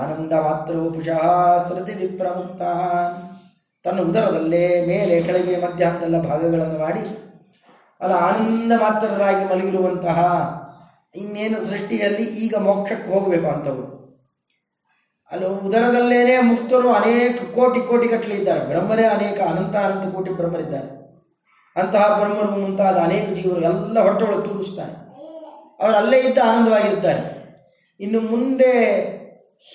ಆನಂದ ಮಾತ್ರ ಪುಷಃ ಸೃತಿ ವಿಪ್ರಮುಕ್ತಾನ್ ತನ್ನ ಉದರದಲ್ಲೇ ಮೇಲೆ ಕೆಳಗೆ ಮಧ್ಯಾಹ್ನದೆಲ್ಲ ಭಾಗಗಳನ್ನು ಮಾಡಿ ಅಲ್ಲ ಆನಂದ ಮಾತ್ರರಾಗಿ ಮಲಗಿರುವಂತಹ ಇನ್ನೇನು ಸೃಷ್ಟಿಯಲ್ಲಿ ಈಗ ಮೋಕ್ಷಕ್ಕೆ ಹೋಗಬೇಕು ಅಂತವರು ಅಲ್ಲಿ ಉದರದಲ್ಲೇನೆ ಮುಕ್ತರು ಅನೇಕ ಕೋಟಿ ಕೋಟಿ ಗಟ್ಟಲೆ ಇದ್ದಾರೆ. ಬ್ರಹ್ಮರೇ ಅನೇಕ ಅನಂತ ಅನಂತ ಕೋಟಿ ಬ್ರಹ್ಮರಿದ್ದಾರೆ ಅಂತಹ ಬ್ರಹ್ಮರು ಮುಂತಾದ ಅನೇಕ ಜೀವರು ಎಲ್ಲ ಹೊಟ್ಟೆಗಳು ತೂರಿಸ್ತಾರೆ. ಅವರು ಅಲ್ಲೇ ಇದ್ದ ಆನಂದವಾಗಿರ್ತಾರೆ. ಇನ್ನು ಮುಂದೆ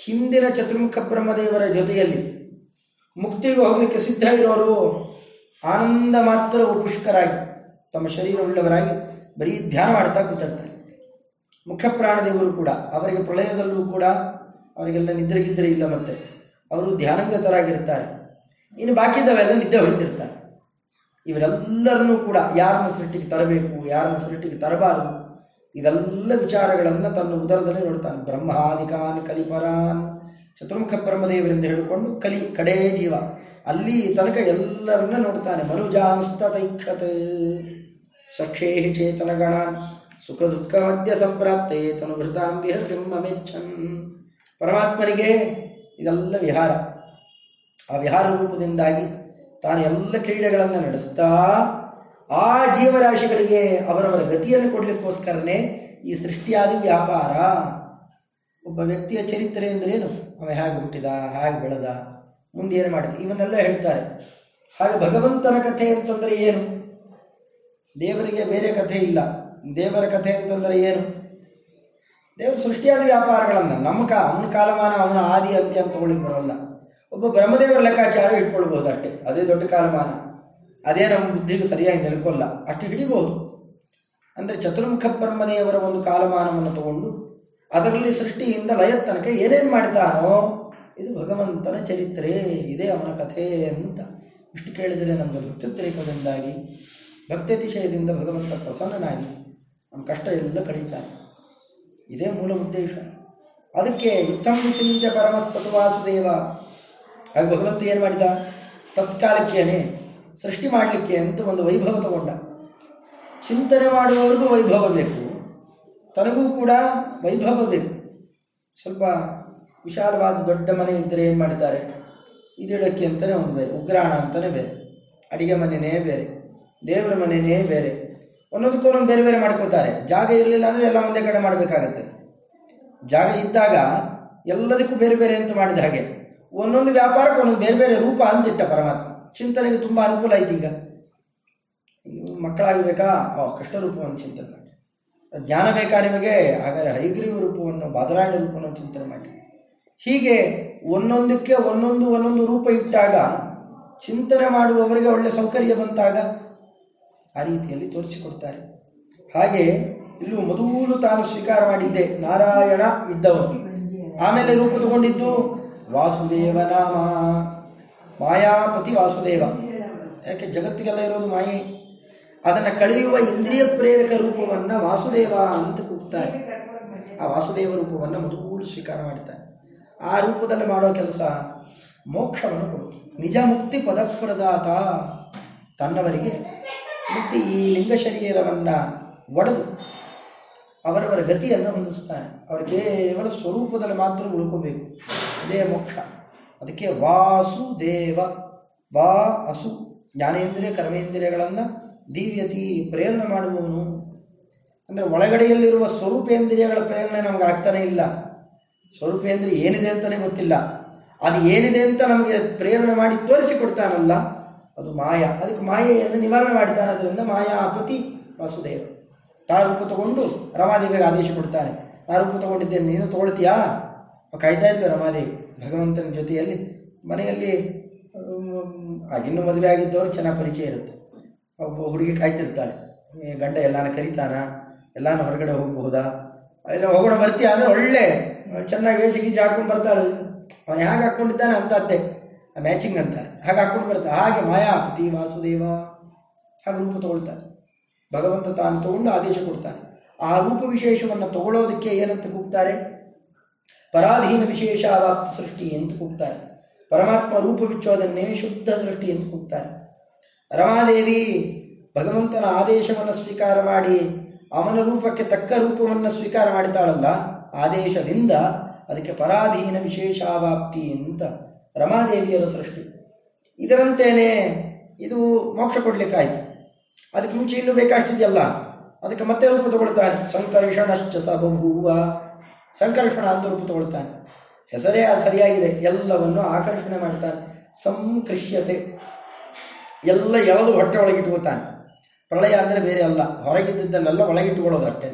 ಹಿಂದಿನ ಚತುರ್ಮುಖ ಬ್ರಹ್ಮದೇವರ ಜೊತೆಯಲ್ಲಿ ಮುಕ್ತಿಗೆ ಹೋಗಲಿಕ್ಕೆ ಸಿದ್ಧ ಇರೋರು ಆನಂದ ಮಾತ್ರ ಪುಷ್ಕರಾಗಿ, ತಮ್ಮ ಶರೀರ ಉಳ್ಳವರಾಗಿ ಬರೀ ಧ್ಯಾನ ಮಾಡ್ತಾ ಕೂತಿರ್ತಾರೆ ಮುಖ್ಯ ಪ್ರಾಣದೇವರು ಕೂಡ, ಅವರಿಗೆ ಪ್ರಳಯದಲ್ಲೂ ಕೂಡ ಅವರಿಗೆಲ್ಲ ನಿದ್ರೆಗಿದ್ರೆ ಇಲ್ಲ ಮತ್ತೆ. ಅವರು ಧ್ಯಾನಂಗತರಾಗಿರ್ತಾರೆ. ಇನ್ನು ಬಾಕಿದವೆಲ್ಲ ನಿದ್ದೆ ಹೊಳಿತಿರ್ತಾರೆ ಇವರೆಲ್ಲರನ್ನೂ ಕೂಡ ಯಾರನ್ನ ಸೃಷ್ಟಿಗೆ ತರಬೇಕು, ಯಾರನ್ನ ಸೃಷ್ಟಿಗೆ ತರಬಾರದು, ಇದೆಲ್ಲ ವಿಚಾರಗಳನ್ನು ತನ್ನ ಉದರದಲ್ಲಿ ನೋಡ್ತಾನೆ. ಬ್ರಹ್ಮಾದಿಕಾನ್ ಕಲಿಪರಾನ್. ಚತುರ್ಮುಖ ಬ್ರಹ್ಮದೇವರಿಂದ ಹೇಳಿಕೊಂಡು ಕಲಿ ಕಡೇ ಜೀವ. ಅಲ್ಲಿ ತನಕ ಎಲ್ಲರನ್ನ ನೋಡ್ತಾನೆ. ಮನುಜಾಂಸ್ತತೈಕ್ಷತ್. ಸಕ್ಷೇ ಚೇತನಗಣಾನ್ ಸುಖ ದುಃಖ ಮಧ್ಯ ಸಂಪ್ರಾಪ್ತೇ. ತನು ಹೃತಾಂ ವಿಹೃತಿಂ ಅಮೆಚ್ಛನ್ ಪರಮಾತ್ಮನಿಗೆ ಇದೆಲ್ಲ ವಿಹಾರ. ಆ ವಿಹಾರ ರೂಪದಿಂದಾಗಿ ತಾನು ಎಲ್ಲ ಕ್ರೀಡೆಗಳನ್ನು ನಡೆಸ್ತಾ, ಆ ಜೀವರಾಶಿಗಳಿಗೆ ಅವರವರ ಗತಿಯನ್ನು ಕೊಡಲಿಕ್ಕೋಸ್ಕರನೇ ಈ ಸೃಷ್ಟಿಯಾದ ವ್ಯಾಪಾರ. ಒಬ್ಬ ವ್ಯಕ್ತಿಯ ಚರಿತ್ರೆ ಏನು? ಅವ ಹೇಗೆ ಹುಟ್ಟಿದ, ಹೇಗೆ ಬೆಳೆದ, ಮುಂದೆ ಏನು ಮಾಡಿದೆ? ಇವನ್ನೆಲ್ಲ ಹೇಳ್ತಾರೆ. ಹಾಗೆ ಭಗವಂತನ ಕಥೆ ಅಂತಂದರೆ ಏನು? ದೇವರಿಗೆ ಬೇರೆ ಕಥೆ ಇಲ್ಲ. ದೇವರ ಕಥೆ ಅಂತಂದರೆ ಏನು? ದೇವರು ಸೃಷ್ಟಿಯಾದ ವ್ಯಾಪಾರಗಳನ್ನು. ನಮ್ಮ ಕಾ, ಅವನ ಕಾಲಮಾನ ಅವನ ಆದಿ ಅಂತ್ಯ ಅಂತ ತಗೊಳ್ಳಿಕ್ಕೆ ಬರೋಲ್ಲ. ಒಬ್ಬ ಬ್ರಹ್ಮದೇವರ ಲೆಕ್ಕಾಚಾರ ಇಟ್ಕೊಳ್ಬಹುದು ಅಷ್ಟೇ. ಅದೇ ದೊಡ್ಡ ಕಾಲಮಾನ. ಅದೇ ನಮ್ಮ ಬುದ್ಧಿಗೆ ಸರಿಯಾಗಿ ನಿಲ್ಕೊಲ್ಲ ಅಷ್ಟು ಹಿಡಿಬಹುದು ಅಂದರೆ ಚತುರ್ಮುಖ ಬ್ರಹ್ಮದೇವರ ಒಂದು ಕಾಲಮಾನವನ್ನು ತಗೊಂಡು ಅದರಲ್ಲಿ ಸೃಷ್ಟಿಯಿಂದ ಲಯ ತನಕ ಏನೇನು ಮಾಡ್ತಾನೋ ಇದು ಭಗವಂತನ ಚರಿತ್ರೆ, ಇದೇ ಅವನ ಕಥೆ ಅಂತ ಇಷ್ಟು ಕೇಳಿದರೆ ನಮಗೆ ಭಕ್ತ್ಯುತ್ತರಿಕದಿಂದಾಗಿ ಭಕ್ತ್ಯತಿಶಯದಿಂದ ಭಗವಂತ ಪ್ರಸನ್ನನಾಗಿ ನಮ್ಮ ಕಷ್ಟ ಎಲ್ಲ ಕಳೀತಾನೆ. ಇದೇ ಮೂಲ ಉದ್ದೇಶ. ಅದಕ್ಕೆ ಉತ್ತಮ ಚಿಂತ್ಯ ಪರಮ ಸತ್ವಾಸುದೇವ ಆಗ ಭಗವಂತ ಏನು ಮಾಡಿದ? ತತ್ಕಾಲಕ್ಕೇನೆ ಸೃಷ್ಟಿ ಮಾಡಲಿಕ್ಕೆ ಅಂತ ಒಂದು ವೈಭವ ತಗೊಂಡ. ಚಿಂತನೆ ಮಾಡುವವರೆಗೂ ವೈಭವ ಬೇಕು. ತನಗೂ ಕೂಡ ವೈಭವ ಸ್ವಲ್ಪ ವಿಶಾಲವಾದ ದೊಡ್ಡ ಮನೆ ಇದ್ದರೆ ಏನು ಮಾಡ್ತಾರೆ ಇದಿಡಕ್ಕೆ ಅಂತಲೇ ಒಂದು ಬೇರೆ, ಉಗ್ರಾಣ ಅಂತಲೇ ಬೇರೆ, ಅಡಿಗೆ ಮನೆಯೇ ಬೇರೆ, ದೇವರ ಮನೆಯೇ ಬೇರೆ. ಒಂದೊಂದಕ್ಕೂ ಒಂದೊಂದು ಬೇರೆ ಬೇರೆ ಮಾಡ್ಕೋತಾರೆ ಜಾಗ ಇರಲಿಲ್ಲ ಅಂದರೆ ಎಲ್ಲ ಒಂದೇ ಕಡೆ ಮಾಡಬೇಕಾಗತ್ತೆ. ಜಾಗ ಇದ್ದಾಗ ಎಲ್ಲದಕ್ಕೂ ಬೇರೆ ಬೇರೆ ಅಂತ ಮಾಡಿದ ಹಾಗೆ. ಒಂದೊಂದು ವ್ಯಾಪಾರಕ್ಕೆ ಒಂದೊಂದು ಬೇರೆ ಬೇರೆ ರೂಪ ಅಂತಿಟ್ಟ ಪರಮಾತ್ಮ. ಚಿಂತನೆಗೆ ತುಂಬ ಅನುಕೂಲ ಆಯ್ತು ಈಗ. ಮಕ್ಕಳಾಗಬೇಕಾ? ಕಷ್ಟ ಕೃಷ್ಣ ರೂಪವನ್ನು ಚಿಂತನೆ. ಜ್ಞಾನ ಬೇಕಾ ನಿಮಗೆ ಹಾಗಾದರೆ ಹೈಗ್ರೀವ ರೂಪವನ್ನು ಬಾದರಾಯಣ ರೂಪವನ್ನು ಚಿಂತನೆ ಮಾಡಿ. ಹೀಗೆ ಒಂದೊಂದಕ್ಕೆ ಒಂದೊಂದು ಒಂದೊಂದು ರೂಪ ಇಟ್ಟಾಗ, ಚಿಂತನೆ ಮಾಡುವವರಿಗೆ ಒಳ್ಳೆ ಸೌಕರ್ಯ ಬಂತಾಗ ಆ ರೀತಿಯಲ್ಲಿ ತೋರಿಸಿಕೊಡ್ತಾರೆ. ಹಾಗೆ ಇಲ್ಲೂ ಮೊದಲು ತಾನು ಸ್ವೀಕಾರ ಮಾಡಿದ್ದೆ, ನಾರಾಯಣ ಇದ್ದವನು. ಆಮೇಲೆ ರೂಪ ತಗೊಂಡಿದ್ದು ವಾಸುದೇವ ನಾಮ. ಮಾಯಾಪತಿ ವಾಸುದೇವ. ಯಾಕೆ ಜಗತ್ತಿಗೆಲ್ಲ ಇರೋದು ಮಾಯೆ? ಅದನ್ನು ಕಳೆಯುವ ಇಂದ್ರಿಯ ಪ್ರೇರಕ ರೂಪವನ್ನು ವಾಸುದೇವ ಅಂತ ಕೂಗ್ತಾರೆ. ಆ ವಾಸುದೇವ ರೂಪವನ್ನು ಮೊದಲು ಸ್ವೀಕಾರ ಮಾಡ್ತಾರೆ. ಆ ರೂಪದಲ್ಲಿ ಮಾಡೋ ಕೆಲಸ ಮೋಕ್ಷವನ್ನು ಕೊಡು ನಿಜ ಮುಕ್ತಿ ಪದಪ್ರದಾತ ತನ್ನವರಿಗೆ ಮುಕ್ತಿ ಈ ಲಿಂಗ ಶರೀರವನ್ನು ಒಡೆದು ಅವರವರ ಗತಿಯನ್ನು ಹೊಂದಿಸ್ತಾನೆ ಅವರು ಕೇವಲ ಸ್ವರೂಪದಲ್ಲಿ ಮಾತ್ರ ಉಳ್ಕೋಬೇಕು. ಅದೇ ಮೋಕ್ಷ. ಅದಕ್ಕೆ ವಾಸುದೇವ, ವಾ ಅಸು, ಜ್ಞಾನೇಂದ್ರಿಯ, ಕರ್ಮೇಂದ್ರಿಯಗಳನ್ನು ದಿವ್ಯತಿ ಪ್ರೇರಣೆ ಮಾಡುವವನು. ಅಂದರೆ ಒಳಗಡೆಯಲ್ಲಿರುವ ಸ್ವರೂಪೇಂದ್ರಿಯಗಳ ಪ್ರೇರಣೆ ನಮಗೆ ಆಗ್ತಾನೇ ಇಲ್ಲ. ಸ್ವರೂಪೇಂದ್ರಿಯ ಏನಿದೆ ಅಂತಲೇ ಗೊತ್ತಿಲ್ಲ. ಅದು ಏನಿದೆ ಅಂತ ನಮಗೆ ಪ್ರೇರಣೆ ಮಾಡಿ ತೋರಿಸಿಕೊಡ್ತಾನಲ್ಲ, ಅದು ಮಾಯ. ಅದಕ್ಕೆ ಮಾಯೆಯನ್ನು ನಿವಾರಣೆ ಮಾಡ್ತಾನೆ. ಅದರಿಂದ ಮಾಯಾಪತಿ ವಾಸುದೇವ. ತಾ ರೂಪ ತಗೊಂಡು ರಮಾದೇವಿಗೆ ಆದೇಶ ಕೊಡ್ತಾನೆ. ರೂಪ ತಗೊಂಡಿದ್ದೇನೆ, ನೀನು ತಗೊಳ್ತೀಯಾ? ಕಾಯ್ತಾ ಇದ್ದೆ ರಮಾದೇವಿ ಭಗವಂತನ ಜೊತೆಯಲ್ಲಿ ಮನೆಯಲ್ಲಿ ಆಗಿನ್ನೂ ಮದುವೆ ಆಗಿದ್ದವರು ಚೆನ್ನಾಗಿ ಪರಿಚಯ ಇರುತ್ತೆ. ಒಬ್ಬ ಹುಡುಗಿ ಕಾಯ್ತಿರ್ತಾಳೆ. ಗಂಡ ಎಲ್ಲಾನ ಕರಿತಾನ? ಎಲ್ಲಾನು ಹೊರಗಡೆ ಹೋಗಬಹುದಾ? ಎಲ್ಲ ಹೋಗೋಣ, ಬರ್ತೀಯ. ಅಂದರೆ ಒಳ್ಳೆ, ಚೆನ್ನಾಗಿ ವೇಷ ಗೀಜ ಹಾಕೊಂಡು ಬರ್ತಾಳೆ. ಅವನು ಹೇಗೆ ಹಾಕ್ಕೊಂಡಿದ್ದಾನೆ ಅಂತದ್ದೇ ಮ್ಯಾಚಿಂಗ್ ಅಂತಾರೆ. ಹಾಗೆ ಹಾಕ್ಕೊಂಡು ಬರ್ತಾರೆ ಹಾಗೆ ಮಾಯಾಪತಿ ವಾಸುದೇವ. ಹಾಗೆ ರೂಪ ತಗೊಳ್ತಾನೆ ಭಗವಂತ ತಾನು ತಗೊಂಡು ಆದೇಶ ಕೊಡ್ತಾನೆ. ಆ ರೂಪ ವಿಶೇಷವನ್ನು ತಗೊಳ್ಳೋದಕ್ಕೆ ಏನಂತ ಕೂಗ್ತಾರೆ? ಪರಾಧೀನ ವಿಶೇಷ ಸೃಷ್ಟಿ ಅಂತ ಕೂಗ್ತಾರೆ. ಪರಮಾತ್ಮ ರೂಪ ಬಿಚ್ಚೋದನ್ನೇ ಶುದ್ಧ ಸೃಷ್ಟಿ ಅಂತ ಕೂಗ್ತಾರೆ. ರಮಾದೇವಿ ಭಗವಂತನ ಆದೇಶವನ್ನು ಸ್ವೀಕಾರ ಮಾಡಿ ಅವನ ರೂಪಕ್ಕೆ ತಕ್ಕ ರೂಪವನ್ನು ಸ್ವೀಕಾರ ಮಾಡ್ತಾಳಲ್ಲ ಆದೇಶದಿಂದ ಅದಕ್ಕೆ ಪರಾಧೀನ ವಿಶೇಷಾವಾಪ್ತಿ ಅಂತ ರಮಾದೇವಿಯರ ಸೃಷ್ಟಿ. ಇದರಂತೇನೆ ಇದು ಮೋಕ್ಷ ಕೊಡಲಿಕ್ಕಾಯಿತು. ಅದಕ್ಕೆ ಮುಂಚೆ ಇನ್ನೂ ಬೇಕಾಷ್ಟಿದೆಯಲ್ಲ? ಅದಕ್ಕೆ ಮತ್ತೆ ರೂಪ ತಗೊಳ್ತಾನೆ. ಸಂಕರ್ಷಣಶ್ಚ ಸ ಬಭೂವ ಸಂಕರ್ಷಣ ಅಂತ ರೂಪ ತಗೊಳ್ತಾನೆ. ಹೆಸರೇ ಅದು ಸರಿಯಾಗಿದೆ. ಎಲ್ಲವನ್ನು ಆಕರ್ಷಣೆ ಮಾಡ್ತಾನೆ. ಸಂಕೃಷ್ಯತೆ. ಎಲ್ಲ ಎಳೆದು ಹೊಟ್ಟೆ ಒಳಗಿಟ್ಕೋತಾನೆ ಪ್ರಳಯ ಅಂದರೆ ಬೇರೆ ಅಲ್ಲ. ಹೊರಗಿದ್ದದ್ದನ್ನೆಲ್ಲ ಒಳಗಿಟ್ಟುಕೊಳ್ಳೋದು ಅಷ್ಟೇ.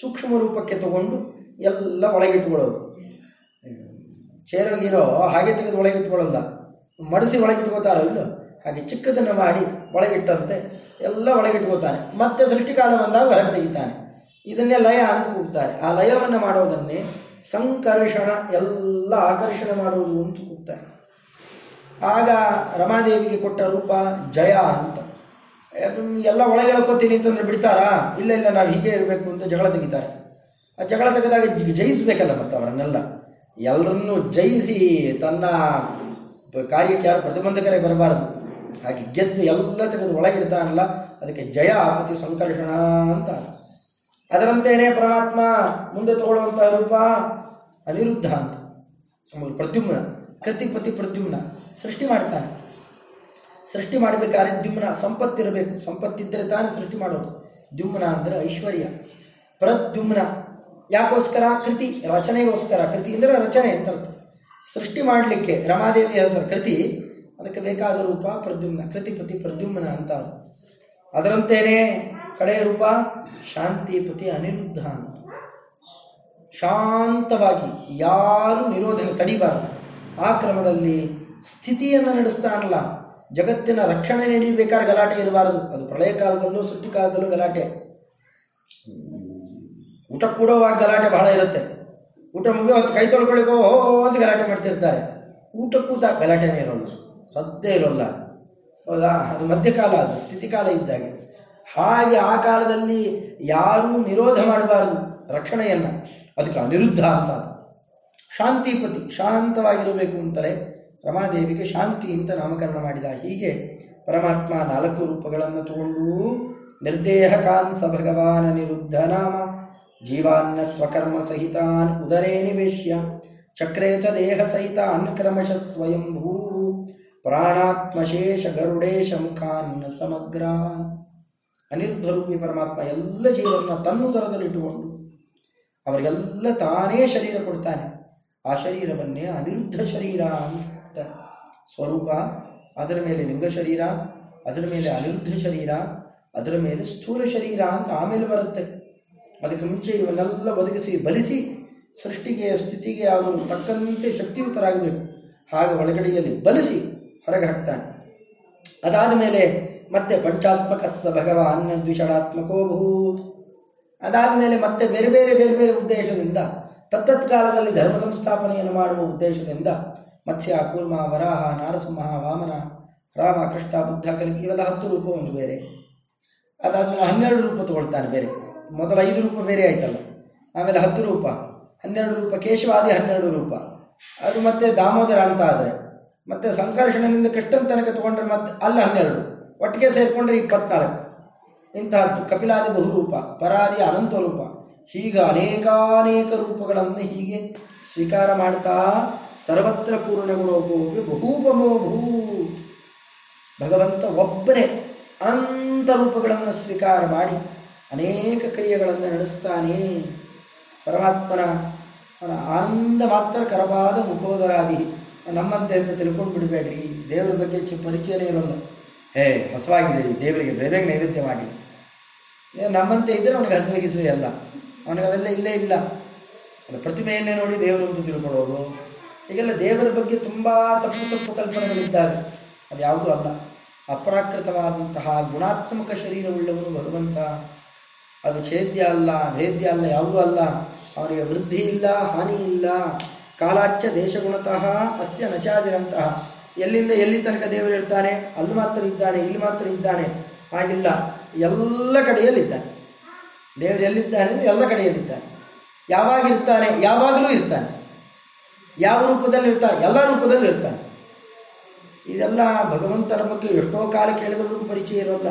ಸೂಕ್ಷ್ಮ ರೂಪಕ್ಕೆ ತಗೊಂಡು ಎಲ್ಲ ಒಳಗಿಟ್ಕೊಳ್ಳೋದು ಚೇರೋಗಿರೋ ಹಾಗೆ ತೆಗೆದು ಒಳಗಿಟ್ಕೊಳ್ಳಲ್ಲ ಮಡಿಸಿ ಒಳಗಿಟ್ಕೋತಾರೋ ಇಲ್ಲೋ? ಹಾಗೆ ಚಿಕ್ಕದನ್ನು ಮಾಡಿ ಒಳಗಿಟ್ಟಂತೆ ಎಲ್ಲ ಒಳಗಿಟ್ಕೋತಾನೆ ಮತ್ತೆ ಸೃಷ್ಟಿಕಾಲ ಬಂದಾಗ ಹೊರಗೆ ತೆಗಿತಾನೆ. ಇದನ್ನೇ ಲಯ ಅಂತ ಕೂಗ್ತಾರೆ. ಆ ಲಯವನ್ನು ಮಾಡೋದನ್ನೇ ಸಂಕರ್ಷಣ, ಎಲ್ಲ ಆಕರ್ಷಣೆ ಮಾಡುವುದು ಅಂತ ಕೂಗ್ತಾರೆ. ಆಗ ರಮಾದೇವಿಗೆ ಕೊಟ್ಟ ರೂಪ ಜಯ ಅಂತ. ಎಲ್ಲ ಒಳಗೆ ಹೇಳ್ಕೊತೀನಿ ಅಂತಂದ್ರೆ ಬಿಡ್ತಾರಾ? ಇಲ್ಲ ಇಲ್ಲ, ನಾವು ಹೀಗೆ ಇರಬೇಕು ಅಂತ ಜಗಳ ತೆಗಿತಾರೆ. ಆ ಜಗಳ ತೆಗೆದಾಗ ಜಯಿಸಬೇಕಲ್ಲ ಮತ್ತು ಅವರನ್ನೆಲ್ಲ. ಎಲ್ಲರನ್ನೂ ಜಯಿಸಿ ತನ್ನ ಕಾರ್ಯಕ್ಕೆ ಯಾರು ಪ್ರತಿಬಂಧಕರೇ ಬರಬಾರದು. ಹಾಗೆ ಗೆದ್ದು ಎಲ್ಲ ತೆಗೆದು ಒಳಗಿಡ್ತಾನಲ್ಲ ಅದಕ್ಕೆ ಜಯ ಆಪತಿ ಸಂಕರ್ಷಣ ಅಂತ. ಅದರಂತೆಯೇ ಪರಮಾತ್ಮ ಮುಂದೆ ತಗೊಳ್ಳುವಂತಹ ರೂಪ ಅನಿರುದ್ಧ ಅಂತ. ಆಮೇಲೆ ಪ್ರದ್ಯುಮ್ನ. ಕೃತಿಪತಿ ಪ್ರದ್ಯುಮ್ನ ಸೃಷ್ಟಿ ಮಾಡ್ತಾನೆ. ಸೃಷ್ಟಿ ಮಾಡಬೇಕಾದ್ರೆ ದ್ಯುಮ್ನ ಸಂಪತ್ತಿರಬೇಕು. ಸಂಪತ್ತಿದ್ದರೆ ತಾನೇ ಸೃಷ್ಟಿ ಮಾಡೋದು. ದ್ಯುಮ್ನ ಅಂದರೆ ಐಶ್ವರ್ಯ. ಪ್ರದ್ಯುಮ್ನ ಯಾಕೋಸ್ಕರ? ಕೃತಿ. ರಚನೆಗೋಸ್ಕರ. ಕೃತಿ ಅಂದರೆ ರಚನೆ ಅಂತ ಅರ್ಥ. ಸೃಷ್ಟಿ ಮಾಡಲಿಕ್ಕೆ ರಮಾದೇವಿ ಹೆಸರು ಕೃತಿ. ಅದಕ್ಕೆ ಬೇಕಾದ ರೂಪ ಪ್ರದ್ಯುಮ್ನ. ಕೃತಿಪತಿ ಪ್ರದ್ಯುಮ್ನ ಅಂತ ಅದು. ಅದರಂತೆಯೇ ಕಡೆಯ ರೂಪ ಶಾಂತಿಪತಿ ಅನಿರುದ್ಧ ಅಂತ. ಶಾಂತವಾಗಿ ಯಾರು ನಿರೋಧನೆ ತಡಿಬಾರದು. ಆ ಕ್ರಮದಲ್ಲಿ ಸ್ಥಿತಿಯನ್ನು ನಡೆಸ್ತಾನಲ್ಲ ಜಗತ್ತಿನ ರಕ್ಷಣೆ ನೀಡಬೇಕಾದ್ರೆ ಗಲಾಟೆ ಇರಬಾರದು. ಅದು ಪ್ರಳಯ ಕಾಲದಲ್ಲೂ, ಸೃಷ್ಟಿ ಕಾಲದಲ್ಲೂ ಗಲಾಟೆ. ಊಟ ಕೂಡೋವಾಗ ಗಲಾಟೆ ಬಹಳ ಇರುತ್ತೆ. ಊಟ ಮುಗಿಯೋ ಹೊತ್ತು ಕೈ ತೊಳ್ಕೊಳ್ಳಿಕೋ, ಹೋ ಅಂತ ಗಲಾಟೆ ಮಾಡ್ತಿರ್ತಾರೆ. ಊಟ ಕೂತ ಗಲಾಟೆನೇ ಇರೋಲ್ಲ. ಸದ್ದೇ ಇರೋಲ್ಲ. ಹೌದಾ? ಅದು ಮಧ್ಯಕಾಲ, ಅದು ಸ್ಥಿತಿ ಕಾಲ ಇದ್ದಾಗೆ ಹಾಗೆ ಆ ಕಾಲದಲ್ಲಿ ಯಾರೂ ನಿರೋಧ ಮಾಡಬಾರದು. ರಕ್ಷಣೆಯನ್ನು. ಅದಕ್ಕೆ ಅನಿರುದ್ಧ ಅಂತ. ಶಾಂತಿಪತಿ ಶಾಂತವಾಗಿರಬೇಕು ಅಂತಲೇ ರಮಾದೇವಿಗೆ ಶಾಂತಿ ಅಂತ ನಾಮಕರಣ ಮಾಡಿದ. ಹೀಗೆ ಪರಮಾತ್ಮ ನಾಲ್ಕು ರೂಪಗಳನ್ನು ತಗೊಂಡು ನಿರ್ದೇಹ ಕಾಂಸ ಭಗವಾನ ನಿರುದ್ಧ ನಾಮ, ಜೀವಾನ್ನ ಸ್ವಕರ್ಮ ಸಹಿತಾನ್ ಉದರೇ ನಿವೇಶ್ಯ, ಚಕ್ರೇ ಚ ದೇಹ ಸಹಿತಾನ್ ಕ್ರಮಶ ಸ್ವಯಂಭೂ ಪ್ರಾಣಾತ್ಮಶೇಷ ಗರುಡೇಶ ಮುಖಾನ್ನ ಸಮಗ್ರ. ಅನಿರುದ್ಧ ರೂಪಿ ಪರಮಾತ್ಮ ಎಲ್ಲ ಜೀವನ ತನ್ನುದರದಲ್ಲಿಟ್ಟುಕೊಂಡು ಅವರಿಗೆಲ್ಲ ತಾನೇ ಶರೀರ ಕೊಡ್ತಾನೆ. ಆ ಶರೀರವನ್ನೇ ಅನಿರುದ್ಧ ಶರೀರ ಅಂತ ಸ್ವರೂಪ. ಅದರ ಮೇಲೆ ಲಿಂಗ ಶರೀರ, ಅದರ ಮೇಲೆ ಅನಿರುದ್ಧ ಶರೀರ, ಅದರ ಮೇಲೆ ಸ್ಥೂಲ ಶರೀರ ಅಂತ ಆಮೇಲೆ ಬರುತ್ತೆ. ಅದಕ್ಕೆ ಮುಂಚೆ ಇವನ್ನೆಲ್ಲ ಒದಗಿಸಿ, ಬಲಿಸಿ, ಸೃಷ್ಟಿಗೆ, ಸ್ಥಿತಿಗೆ ಅವನು ತಕ್ಕಂತೆ ಶಕ್ತಿಯುತರಾಗಬೇಕು. ಹಾಗೆ ಒಳಗಡೆಯಲ್ಲಿ ಬಲಿಸಿ ಹೊರಗೆ ಹಾಕ್ತಾನೆ. ಅದಾದ ಮೇಲೆ ಮತ್ತೆ ಪಂಚಾತ್ಮಕ ಸ ಭಗವಾನ್ ದ್ವಿಷಣಾತ್ಮಕೋ ಭೂತ್. ಅದಾದ ಮೇಲೆ ಮತ್ತೆ ಬೇರೆ ಬೇರೆ ಬೇರೆ ಬೇರೆ ಉದ್ದೇಶದಿಂದ ತತ್ತತ್ ಕಾಲದಲ್ಲಿ ಧರ್ಮ ಸಂಸ್ಥಾಪನೆಯನ್ನು ಮಾಡುವ ಉದ್ದೇಶದಿಂದ ಮತ್ಸ್ಯ, ಕೂರ್ಮ, ವರಾಹ, ನಾರಸಿಂಹ, ವಾಮನ, ರಾಮ, ಕೃಷ್ಣ, ಬುದ್ಧ, ಕಲಿಕೆ ಇವೆಲ್ಲ ಹತ್ತು ರೂಪ ಒಂದು ಬೇರೆ. ಅದಾದ ಹನ್ನೆರಡು ರೂಪ ತಗೊಳ್ತಾನೆ ಬೇರೆ. ಮೊದಲ ಐದು ರೂಪ ಬೇರೆ ಆಯ್ತಲ್ಲ. ಆಮೇಲೆ ಹತ್ತು ರೂಪ. ಹನ್ನೆರಡು ರೂಪ, ಕೇಶವಾದಿ ಹನ್ನೆರಡು ರೂಪ. ಅದು ಮತ್ತೆ ದಾಮೋದರ ಅಂತ ಆದರೆ. ಮತ್ತೆ ಸಂಕರ್ಷಣನಿಂದ ಕೃಷ್ಣನ ತನಕ ತಗೊಂಡ್ರೆ ಮತ್ತೆ ಅಲ್ಲಿ ಹನ್ನೆರಡು. ಒಟ್ಟಿಗೆ ಸೇರಿಕೊಂಡ್ರೆ ಇಪ್ಪತ್ನಾಲ್ಕು. ಇಂತಹದ್ದು ಕಪಿಲಾದಿ ಬಹುರೂಪ, ಪರಾದಿ ಅನಂತ ರೂಪ. ಹೀಗೆ ಅನೇಕಾನೇಕ ರೂಪಗಳನ್ನು ಹೀಗೆ ಸ್ವೀಕಾರ ಮಾಡ್ತಾ ಸರ್ವತ್ರ ಪೂರ್ಣಗುಣೋಪೋಗಿ ಬಹೂಪಮೋ ಭೂ ಭಗವಂತ ಒಬ್ಬನೇ ಅನಂತ ರೂಪಗಳನ್ನು ಸ್ವೀಕಾರ ಮಾಡಿ ಅನೇಕ ಕ್ರಿಯೆಗಳನ್ನು ನಡೆಸ್ತಾನೆ. ಪರಮಾತ್ಮನ ಆನಂದ ಮಾತ್ರ ಕರವಾದ ಮುಖೋದರಾದಿ ನಮ್ಮಂತೆ ಅಂತ ತಿಳ್ಕೊಂಡು ಬಿಡಬೇಡ್ರಿ. ದೇವರ ಬಗ್ಗೆ ಚಿ ಪರಿಚಯನೇ ಇರೋಲ್ಲ. ಹೇ ಹಸುವಾಗಿದೆ ದೇವರಿಗೆ ಬೇರೆ ನೈವೇದ್ಯ ಮಾಡಿ. ನಮ್ಮಂತೆ ಇದ್ದರೆ ಅವನಿಗೆ ಹಸುವೆ ಗಿಸುವೆ ಅಲ್ಲ. ಅವನಿಗೆ ಅವೆಲ್ಲ ಇಲ್ಲೇ ಇಲ್ಲ. ಪ್ರತಿಮೆಯನ್ನೇ ನೋಡಿ ದೇವರು ಅಂತ ತಿಳ್ಕೊಳ್ಳೋದು. ಈಗೆಲ್ಲ ದೇವರ ಬಗ್ಗೆ ತುಂಬ ತಪ್ಪು ತಪ್ಪು ಕಲ್ಪನೆಗಳಿದ್ದಾವೆ ಅದು ಯಾವುದೂ ಅಲ್ಲ. ಅಪ್ರಾಕೃತವಾದಂತಹ ಗುಣಾತ್ಮಕ ಶರೀರವುಳ್ಳವನು ಭಗವಂತ. ಅದು ಛೇದ್ಯ ಅಲ್ಲ ಭೇದ್ಯ ಅಲ್ಲ, ಯಾವುದೂ ಅಲ್ಲ. ಅವನಿಗೆ ವೃದ್ಧಿ ಇಲ್ಲ, ಹಾನಿ ಇಲ್ಲ. ಕಾಲಾಚ್ಯ ದೇಶಗುಣತಃ ಅಸ್ಯ ನಚಾದಿರಂತಹ. ಎಲ್ಲಿಂದ ಎಲ್ಲಿ ತನಕ ದೇವರು ಇರ್ತಾನೆ? ಅಲ್ಲಿ ಮಾತ್ರ ಇದ್ದಾನೆ, ಇಲ್ಲಿ ಮಾತ್ರ ಇದ್ದಾನೆ. ಹಾಗಿಲ್ಲ. ಎಲ್ಲ ಕಡೆಯಲ್ಲಿದ್ದಾನೆ. ದೇವರು ಎಲ್ಲಿದ್ದಾನೆ? ಎಲ್ಲ ಕಡೆಯಲ್ಲಿದ್ದಾನೆ. ಯಾವಾಗ ಇರ್ತಾನೆ? ಯಾವಾಗಲೂ ಇರ್ತಾನೆ. ಯಾವ ರೂಪದಲ್ಲಿ ಇರ್ತಾನೆ? ಎಲ್ಲ ರೂಪದಲ್ಲಿ ಇರ್ತಾನೆ. ಇದೆಲ್ಲ ಭಗವಂತನ ಬಗ್ಗೆ ಎಷ್ಟೋ ಕಾಲ ಕೇಳಿದವರಿಗೂ ಪರಿಚಯ ಇರೋಲ್ಲ.